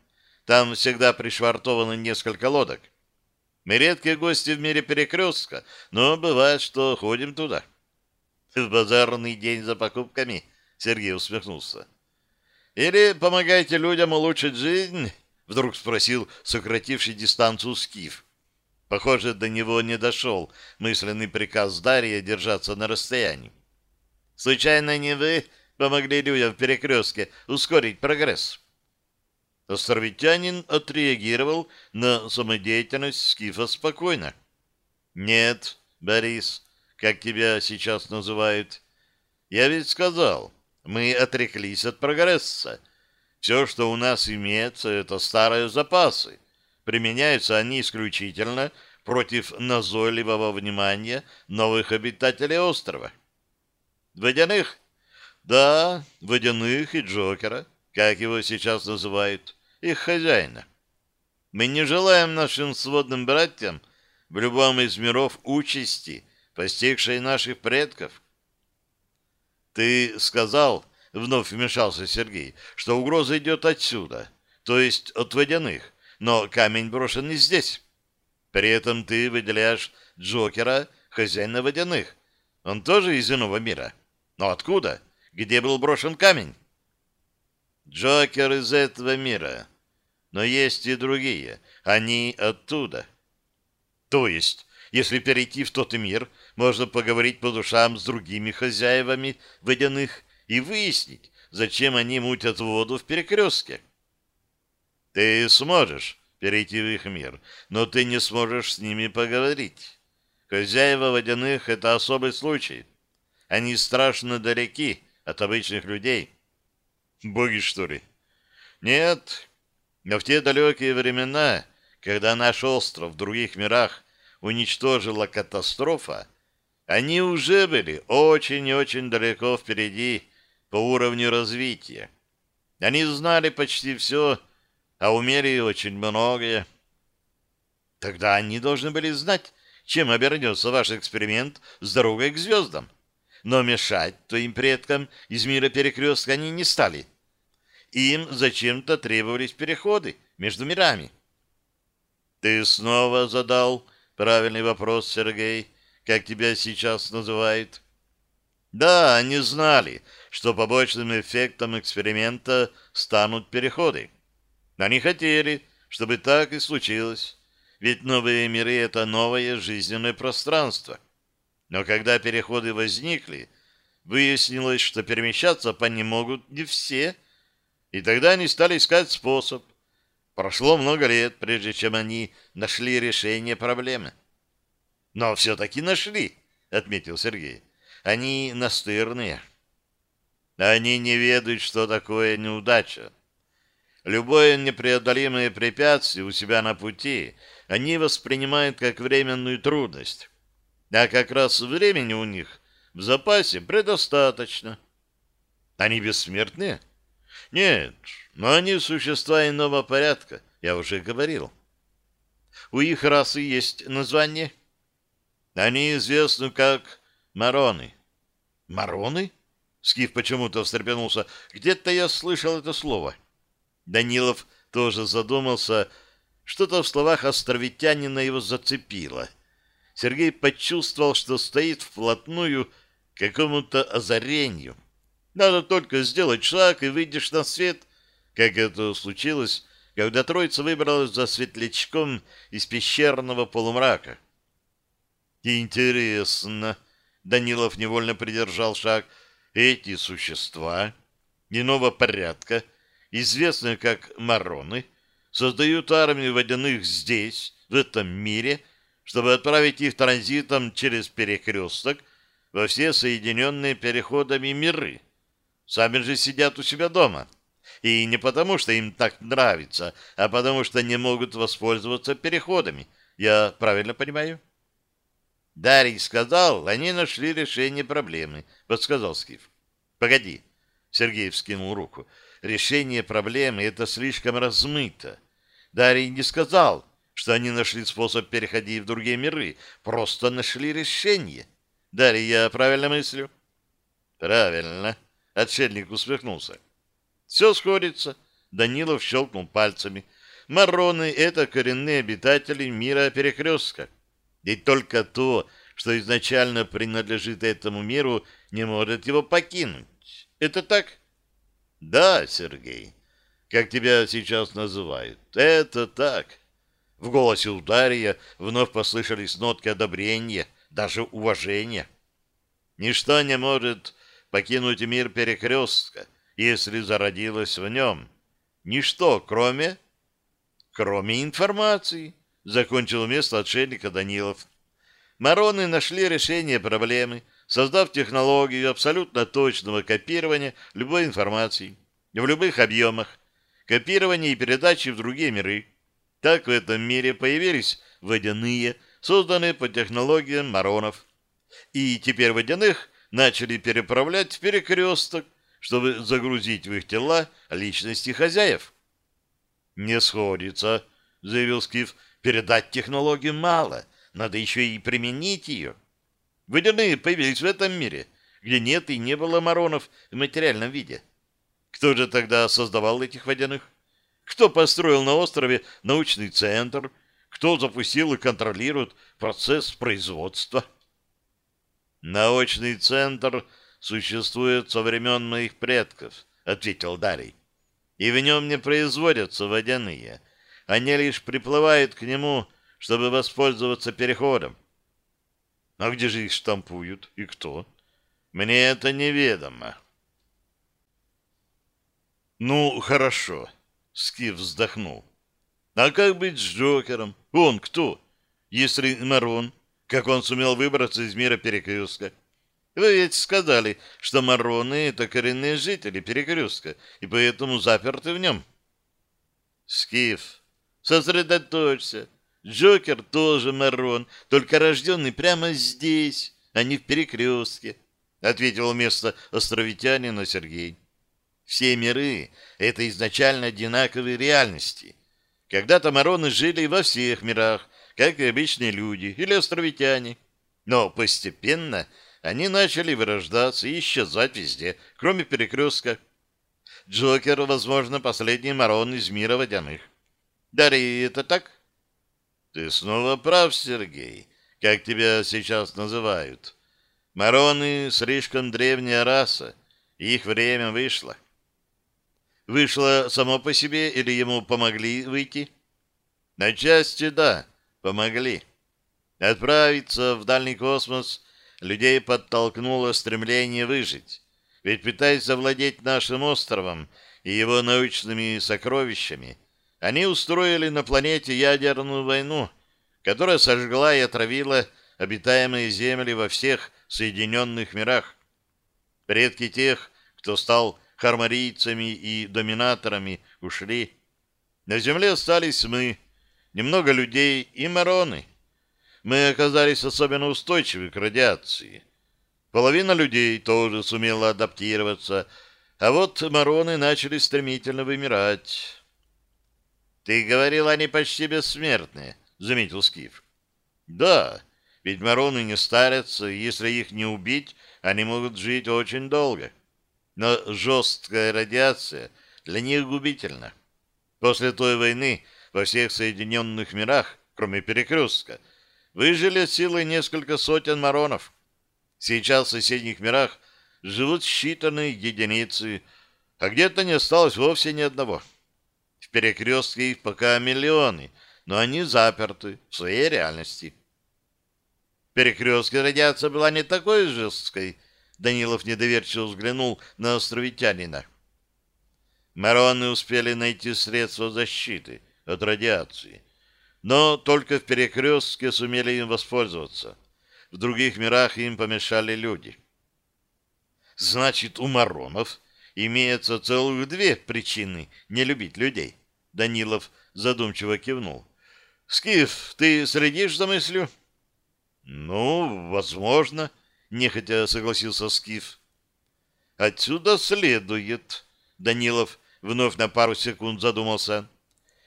Там всегда пришвартовано несколько лодок. Мы редкие гости в мире перекрестка, но бывает, что ходим туда. — в базарный день за покупками? Сергей усмехнулся. Или помогаете людям улучшить жизнь? Вдруг спросил сокративший дистанцию Скиф. Похоже, до него не дошел мысленный приказ Дарья держаться на расстоянии. Случайно не вы помогли людям в перекрестке ускорить прогресс? Островитянин отреагировал на самодеятельность Скифа спокойно. «Нет, Борис, как тебя сейчас называют. Я ведь сказал, мы отреклись от прогресса. Все, что у нас имеется, это старые запасы. Применяются они исключительно против назойливого внимания новых обитателей острова. Водяных? Да, водяных и Джокера. как его сейчас называют, их хозяина. Мы не желаем нашим сводным братьям в любом из миров участи, постигшей наших предков. Ты сказал, вновь вмешался Сергей, что угроза идет отсюда, то есть от водяных, но камень брошен не здесь. При этом ты выделяешь Джокера, хозяина водяных. Он тоже из иного мира. Но откуда? Где был брошен камень? Джокер из этого мира. Но есть и другие. Они оттуда. То есть, если перейти в тот мир, можно поговорить по душам с другими хозяевами водяных и выяснить, зачем они мутят воду в перекрестке. Ты сможешь перейти в их мир, но ты не сможешь с ними поговорить. Хозяева водяных — это особый случай. Они страшно далеки от обычных людей. Боги, что ли? Нет, но в те далекие времена, когда наш остров в других мирах уничтожила катастрофа, они уже были очень и очень далеко впереди по уровню развития. Они знали почти все, а умели очень многое. Тогда они должны были знать, чем обернется ваш эксперимент с дорогой к звездам. Но мешать твоим предкам из мира перекрестка они не стали. Им зачем-то требовались переходы между мирами. Ты снова задал правильный вопрос, Сергей, как тебя сейчас называют. Да, они знали, что побочным эффектом эксперимента станут переходы. Они хотели, чтобы так и случилось. Ведь новые миры — это новое жизненное пространство. Но когда переходы возникли, выяснилось, что перемещаться по ним могут не все, и тогда они стали искать способ. Прошло много лет, прежде чем они нашли решение проблемы. Но все-таки нашли, — отметил Сергей. Они настырные. Они не ведают, что такое неудача. Любое непреодолимое препятствие у себя на пути они воспринимают как временную трудность. А как раз времени у них в запасе предостаточно. Они бессмертные? Нет, но они существа иного порядка, я уже говорил. У их расы есть название. Они известны как Мароны. Мароны? Скиф почему-то встрепенулся. Где-то я слышал это слово. — Данилов тоже задумался, что-то в словах островитянина его зацепило. Сергей почувствовал, что стоит вплотную к какому-то озарению. Надо только сделать шаг, и выйдешь на свет, как это случилось, когда троица выбралась за светлячком из пещерного полумрака. Интересно, Данилов невольно придержал шаг, эти существа иного порядка — известные как Мароны, создают армию водяных здесь, в этом мире, чтобы отправить их транзитом через перекресток во все соединенные переходами миры. Сами же сидят у себя дома. И не потому, что им так нравится, а потому, что не могут воспользоваться переходами. Я правильно понимаю? Дарий сказал, они нашли решение проблемы, подсказал Скиф. Погоди. Сергей вскинул руку решение проблемы это слишком размыто. Дарий не сказал, что они нашли способ переходить в другие миры, просто нашли решение. Дарий, я правильно мыслю? Правильно. Отшельник усмехнулся. Все сходится. Данилов щелкнул пальцами. Мароны — это коренные обитатели мира перекрестка. И только то, что изначально принадлежит этому миру, не может его покинуть. Это так? — да, Сергей, как тебя сейчас называют, это так. В голосе у вновь послышались нотки одобрения, даже уважения. Ничто не может покинуть мир перекрестка, если зародилось в нем. Ничто, кроме... Кроме информации, закончил место отшельника Данилов. Мароны нашли решение проблемы — создав технологию абсолютно точного копирования любой информации в любых объемах, копирования и передачи в другие миры. Так в этом мире появились водяные, созданные по технологиям маронов. И теперь водяных начали переправлять в перекресток, чтобы загрузить в их тела личности хозяев. «Не сходится», — заявил Скиф. «Передать технологию мало, надо еще и применить ее. Водяные появились в этом мире, где нет и не было маронов в материальном виде. Кто же тогда создавал этих водяных? Кто построил на острове научный центр? Кто запустил и контролирует процесс производства?» «Научный центр существует со времен моих предков», — ответил Дарий и в нем не производятся водяные. Они лишь приплывают к нему, чтобы воспользоваться переходом. А где же их штампуют и кто? Мне это неведомо. Ну, хорошо, Скиф вздохнул. А как быть с Джокером? Он кто? Если Марон, как он сумел выбраться из мира перекрестка? Вы ведь сказали, что Мароны — это коренные жители Перекрестка, и поэтому заперты в нем. Скиф, сосредоточься. Джокер тоже Марон, только рожденный прямо здесь, а не в Перекрестке, — ответил вместо островитянина Сергей. Все миры — это изначально одинаковые реальности. Когда-то Мароны жили во всех мирах, как и обычные люди или островитяне. Но постепенно они начали вырождаться и исчезать везде, кроме перекрестка. Джокер, возможно, последний Марон из мира водяных. Дарья, это так? Ты снова прав, Сергей, как тебя сейчас называют. Мароны — слишком древняя раса, их время вышло. Вышло само по себе или ему помогли выйти? На части да, помогли. Отправиться в дальний космос людей подтолкнуло стремление выжить. Ведь пытаясь завладеть нашим островом и его научными сокровищами, они устроили на планете ядерную войну, которая сожгла и отравила обитаемые земли во всех Соединенных мирах. Предки тех, кто стал хармарийцами и доминаторами, ушли. На Земле остались мы, немного людей и мароны — мы оказались особенно устойчивы к радиации. Половина людей тоже сумела адаптироваться, а вот мароны начали стремительно вымирать. «Ты говорил, они почти бессмертные», — заметил Скиф. «Да, ведь мароны не старятся, и если их не убить, они могут жить очень долго. Но жесткая радиация для них губительна. После той войны во всех Соединенных мирах, кроме Перекрестка, — Выжили силы несколько сотен маронов. Сейчас в соседних мирах живут считанные единицы, а где-то не осталось вовсе ни одного. Перекрестке их пока миллионы, но они заперты в своей реальности. Перекрестке радиация была не такой жесткой, Данилов недоверчиво взглянул на островитянина. Мароны успели найти средства защиты от радиации но только в перекрестке сумели им воспользоваться. В других мирах им помешали люди. Значит, у Маронов имеется целых две причины не любить людей. Данилов задумчиво кивнул. Скиф, ты следишь за мыслью? Ну, возможно, нехотя согласился Скиф. Отсюда следует, Данилов вновь на пару секунд задумался,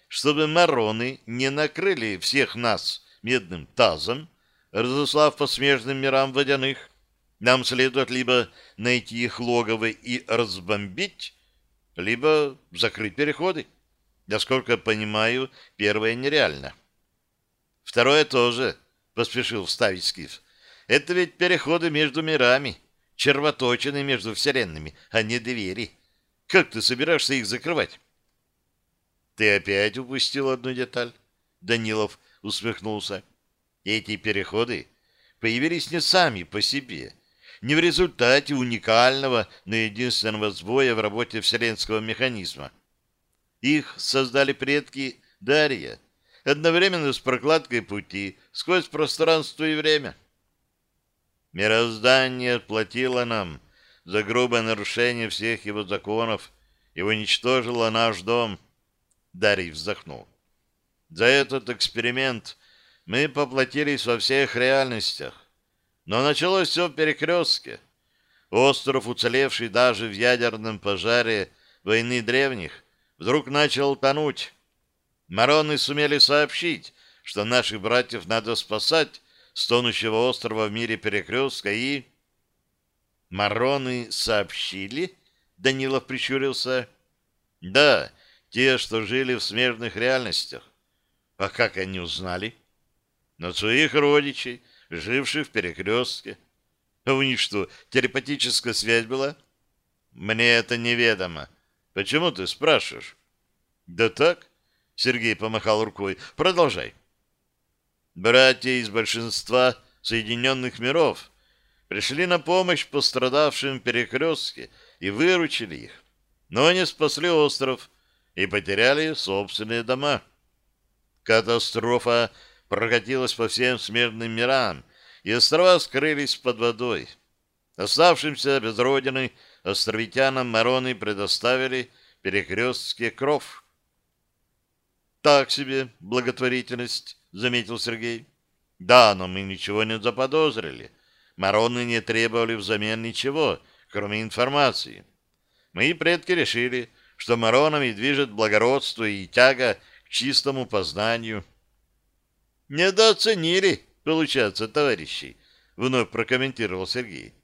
чтобы мароны не накрыли всех нас медным тазом, разослав по смежным мирам водяных. Нам следует либо найти их логово и разбомбить, либо закрыть переходы. Насколько понимаю, первое нереально. Второе тоже, поспешил вставить Скиф. Это ведь переходы между мирами, червоточины между вселенными, а не двери. Как ты собираешься их закрывать? Ты опять упустил одну деталь. Данилов усмехнулся. Эти переходы появились не сами по себе, не в результате уникального, но единственного сбоя в работе вселенского механизма. Их создали предки Дарья, одновременно с прокладкой пути сквозь пространство и время. Мироздание отплатило нам за грубое нарушение всех его законов и уничтожило наш дом — Дарий вздохнул. За этот эксперимент мы поплатились во всех реальностях. Но началось все в перекрестке. Остров, уцелевший даже в ядерном пожаре войны древних, вдруг начал тонуть. Мароны сумели сообщить, что наших братьев надо спасать с тонущего острова в мире перекрестка и... Мароны сообщили? Данилов прищурился. Да, те, что жили в смежных реальностях. А как они узнали? На своих родичей, живших в перекрестке. А у них что, телепатическая связь была? Мне это неведомо. Почему ты спрашиваешь? Да так, Сергей помахал рукой. Продолжай. Братья из большинства Соединенных миров пришли на помощь пострадавшим в перекрестке и выручили их, но не спасли остров и потеряли собственные дома. Катастрофа прокатилась по всем смертным мирам, и острова скрылись под водой. Оставшимся без родины островитянам Мароны предоставили перекрестский кров. «Так себе благотворительность», — заметил Сергей. «Да, но мы ничего не заподозрили. Мароны не требовали взамен ничего, кроме информации. Мои предки решили, что Маронами движет благородство и тяга к чистому познанию». «Недооценили», получаться, товарищи, вновь прокомментировал Сергей.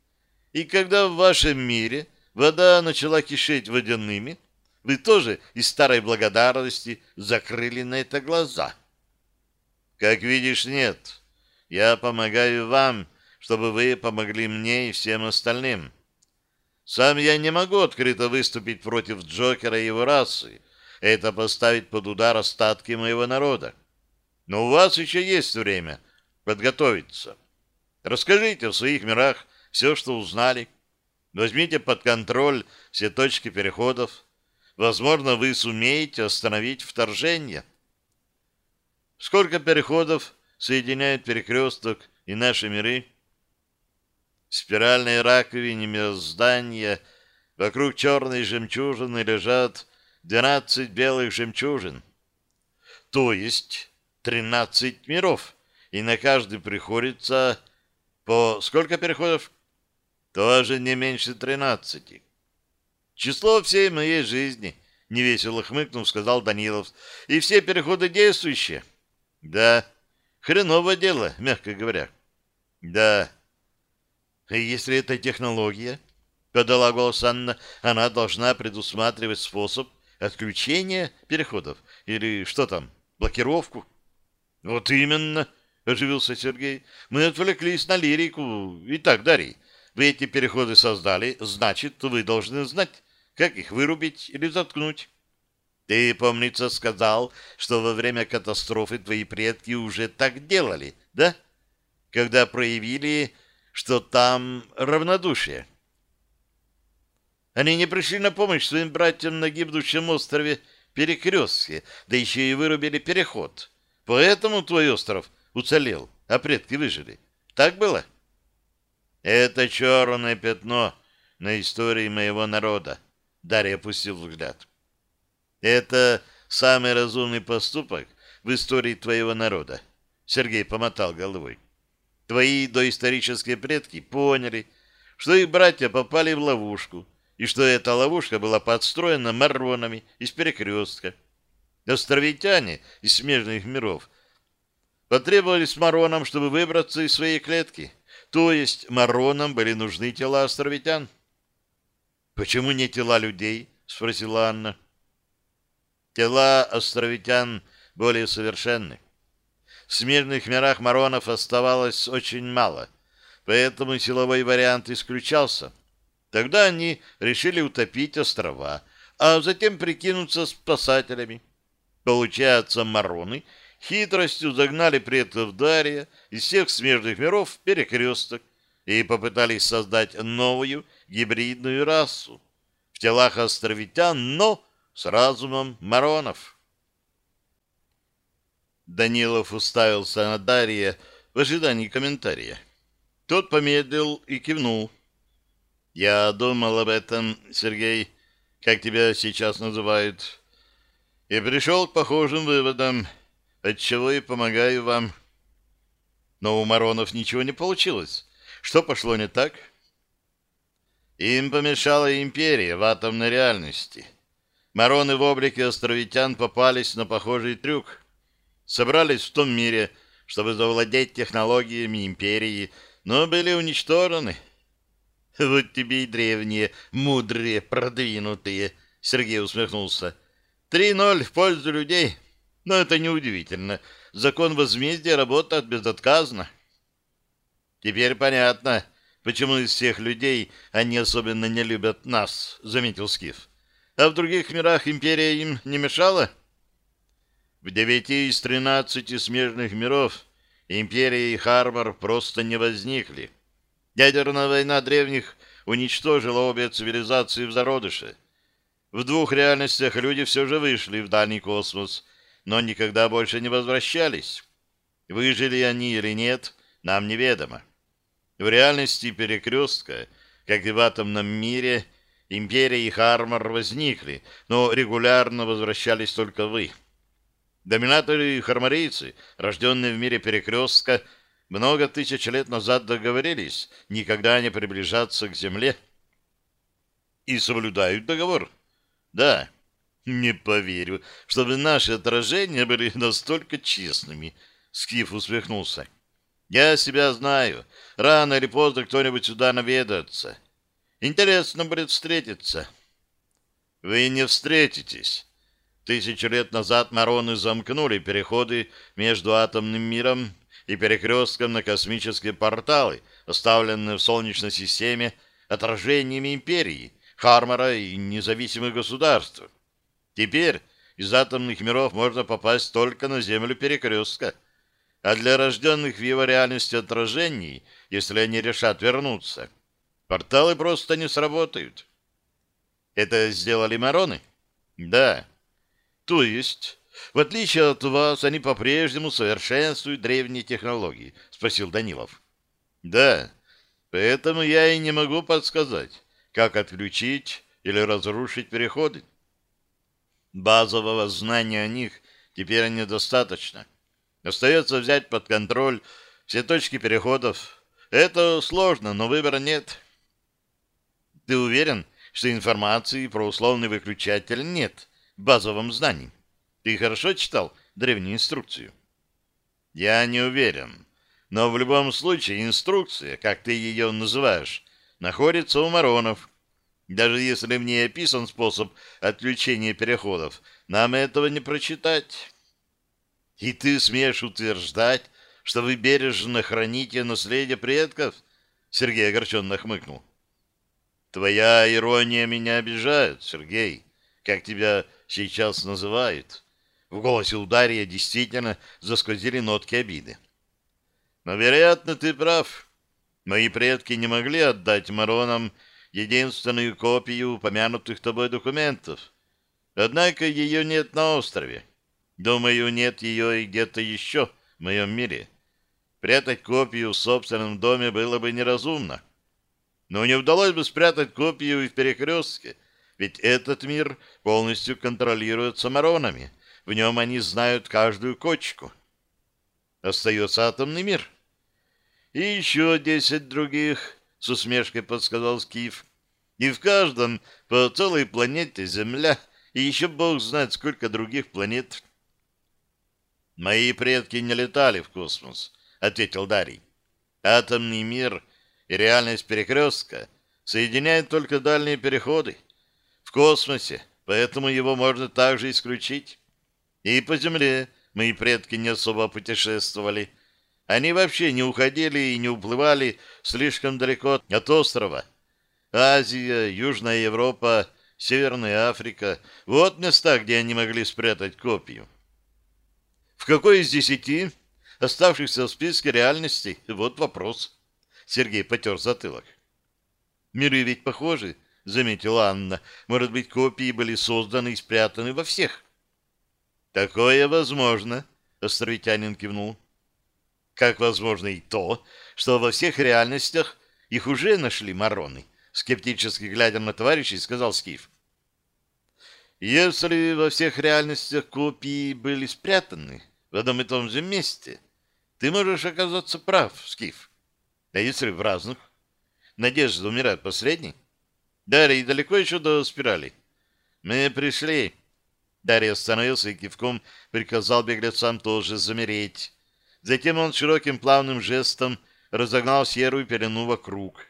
И когда в вашем мире вода начала кишеть водяными, вы тоже из старой благодарности закрыли на это глаза. Как видишь, нет. Я помогаю вам, чтобы вы помогли мне и всем остальным. Сам я не могу открыто выступить против Джокера и его расы. Это поставить под удар остатки моего народа. Но у вас еще есть время — подготовиться. Расскажите в своих мирах все, что узнали. Возьмите под контроль все точки переходов. Возможно, вы сумеете остановить вторжение. Сколько переходов соединяет перекресток и наши миры? В спиральной раковине мироздания вокруг черной жемчужины лежат двенадцать белых жемчужин. То есть тринадцать миров и на каждый приходится по сколько переходов? Тоже не меньше тринадцати. Число всей моей жизни, невесело хмыкнув, сказал Данилов. И все переходы действующие? Да. Хреново дело, мягко говоря. Да. И если это технология, подала голос Анна, она должна предусматривать способ отключения переходов или что там, блокировку? Вот именно, — оживился Сергей. «Мы отвлеклись на лирику. Итак, Дарий, вы эти переходы создали, значит, вы должны знать, как их вырубить или заткнуть. Ты, помнится, сказал, что во время катастрофы твои предки уже так делали, да? Когда проявили, что там равнодушие». Они не пришли на помощь своим братьям на гибнущем острове Перекрестке, да еще и вырубили переход. Поэтому твой остров уцелел, а предки выжили. Так было? Это черное пятно на истории моего народа. Дарья опустил взгляд. Это самый разумный поступок в истории твоего народа. Сергей помотал головой. Твои доисторические предки поняли, что их братья попали в ловушку, и что эта ловушка была подстроена маронами из перекрестка. Островитяне из смежных миров потребовались Маронам, чтобы выбраться из своей клетки. То есть Маронам были нужны тела островитян. «Почему не тела людей?» — спросила Анна. «Тела островитян более совершенны. В смежных мирах Маронов оставалось очень мало, поэтому силовой вариант исключался. Тогда они решили утопить острова, а затем прикинуться спасателями. Получается, Мароны — хитростью загнали предков Дария из всех смежных миров в перекресток и попытались создать новую гибридную расу в телах островитян, но с разумом маронов. Данилов уставился на Дария в ожидании комментария. Тот помедлил и кивнул. «Я думал об этом, Сергей, как тебя сейчас называют, и пришел к похожим выводам» отчего и помогаю вам. Но у Маронов ничего не получилось. Что пошло не так? Им помешала империя в атомной реальности. Мароны в облике островитян попались на похожий трюк. Собрались в том мире, чтобы завладеть технологиями империи, но были уничтожены. Вот тебе и древние, мудрые, продвинутые, Сергей усмехнулся. Три ноль в пользу людей. Но это неудивительно. Закон возмездия работает безотказно. Теперь понятно, почему из всех людей они особенно не любят нас, заметил Скиф. А в других мирах империя им не мешала? В девяти из тринадцати смежных миров империя и Харбор просто не возникли. Ядерная война древних уничтожила обе цивилизации в зародыше. В двух реальностях люди все же вышли в дальний космос, но никогда больше не возвращались. Выжили они или нет, нам неведомо. В реальности перекрестка, как и в атомном мире, империя и Хармор возникли, но регулярно возвращались только вы. Доминаторы и харморийцы, рожденные в мире перекрестка, много тысяч лет назад договорились никогда не приближаться к Земле. И соблюдают договор. Да, не поверю, чтобы наши отражения были настолько честными. Скиф усмехнулся. Я себя знаю. Рано или поздно кто-нибудь сюда наведается. Интересно будет встретиться. Вы не встретитесь. Тысячу лет назад Мароны замкнули переходы между атомным миром и перекрестком на космические порталы, оставленные в Солнечной системе отражениями империи, Хармора и независимых государств. Теперь из атомных миров можно попасть только на Землю перекрестка, а для рожденных в его реальности отражений, если они решат вернуться, порталы просто не сработают. Это сделали Мароны? Да. То есть в отличие от вас, они по-прежнему совершенствуют древние технологии, спросил Данилов. Да, поэтому я и не могу подсказать, как отключить или разрушить переходы. Базового знания о них теперь недостаточно. Остается взять под контроль все точки переходов. Это сложно, но выбора нет. Ты уверен, что информации про условный выключатель нет в базовом знании? Ты хорошо читал древнюю инструкцию? Я не уверен. Но в любом случае инструкция, как ты ее называешь, находится у Маронов. Даже если в ней описан способ отключения переходов, нам этого не прочитать. И ты смеешь утверждать, что вы бережно храните наследие предков? Сергей огорченно хмыкнул. Твоя ирония меня обижает, Сергей, как тебя сейчас называют. В голосе у действительно засквозили нотки обиды. Но, вероятно, ты прав. Мои предки не могли отдать Маронам единственную копию упомянутых тобой документов. Однако ее нет на острове. Думаю, нет ее и где-то еще в моем мире. Прятать копию в собственном доме было бы неразумно. Но не удалось бы спрятать копию и в перекрестке, ведь этот мир полностью контролируется Маронами — в нем они знают каждую кочку. Остается атомный мир. И еще десять других, с усмешкой подсказал Скиф. И в каждом по целой планете Земля, и еще Бог знает, сколько других планет. «Мои предки не летали в космос», — ответил Дарий. «Атомный мир и реальность перекрестка соединяют только дальние переходы. В космосе, поэтому его можно также исключить. И по земле мои предки не особо путешествовали. Они вообще не уходили и не уплывали слишком далеко от острова. Азия, Южная Европа, Северная Африка — вот места, где они могли спрятать копию. В какой из десяти оставшихся в списке реальностей? Вот вопрос. Сергей потер затылок. Миры ведь похожи, заметила Анна. Может быть, копии были созданы и спрятаны во всех? Такое возможно, островитянин кивнул. Как возможно и то, что во всех реальностях их уже нашли мароны, скептически глядя на товарищей, сказал Скиф. Если во всех реальностях копии были спрятаны в одном и том же месте, ты можешь оказаться прав, Скиф. А если в разных? Надежда умирает последней? Дарья, далеко еще до спирали? Мы пришли. Дарья остановился и кивком приказал беглецам тоже замереть. Затем он широким плавным жестом разогнал серую пелену вокруг.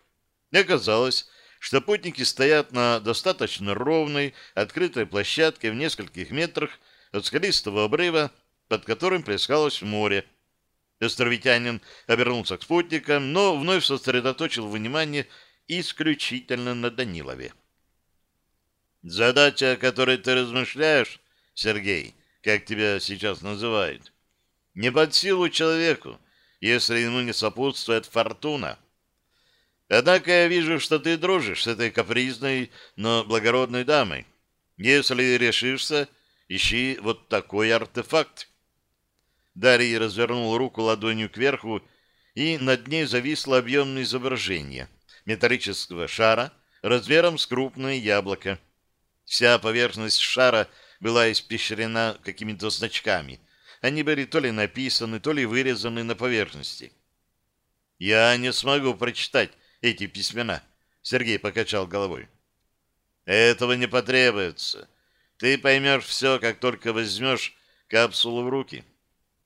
И оказалось, что путники стоят на достаточно ровной, открытой площадке в нескольких метрах от скалистого обрыва, под которым плескалось море. Островитянин обернулся к спутникам, но вновь сосредоточил внимание исключительно на Данилове. Задача, о которой ты размышляешь, Сергей, как тебя сейчас называют, не под силу человеку, если ему не сопутствует фортуна. Однако я вижу, что ты дружишь с этой капризной, но благородной дамой. Если решишься, ищи вот такой артефакт. Дарий развернул руку ладонью кверху, и над ней зависло объемное изображение металлического шара размером с крупное яблоко. Вся поверхность шара была испещрена какими-то значками. Они были то ли написаны, то ли вырезаны на поверхности. «Я не смогу прочитать эти письмена», — Сергей покачал головой. «Этого не потребуется. Ты поймешь все, как только возьмешь капсулу в руки».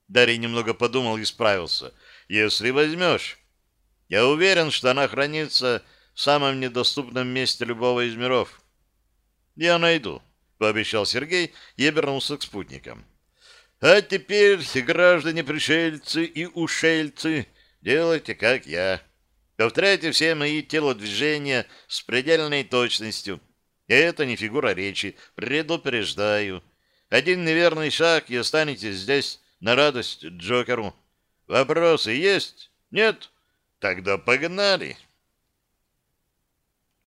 Дарий немного подумал и справился. «Если возьмешь, я уверен, что она хранится в самом недоступном месте любого из миров». «Я найду», — пообещал Сергей и обернулся к спутникам. «А теперь, граждане-пришельцы и ушельцы, делайте, как я. Повторяйте все мои телодвижения с предельной точностью. Это не фигура речи, предупреждаю. Один неверный шаг, и останетесь здесь на радость Джокеру. Вопросы есть? Нет? Тогда погнали!»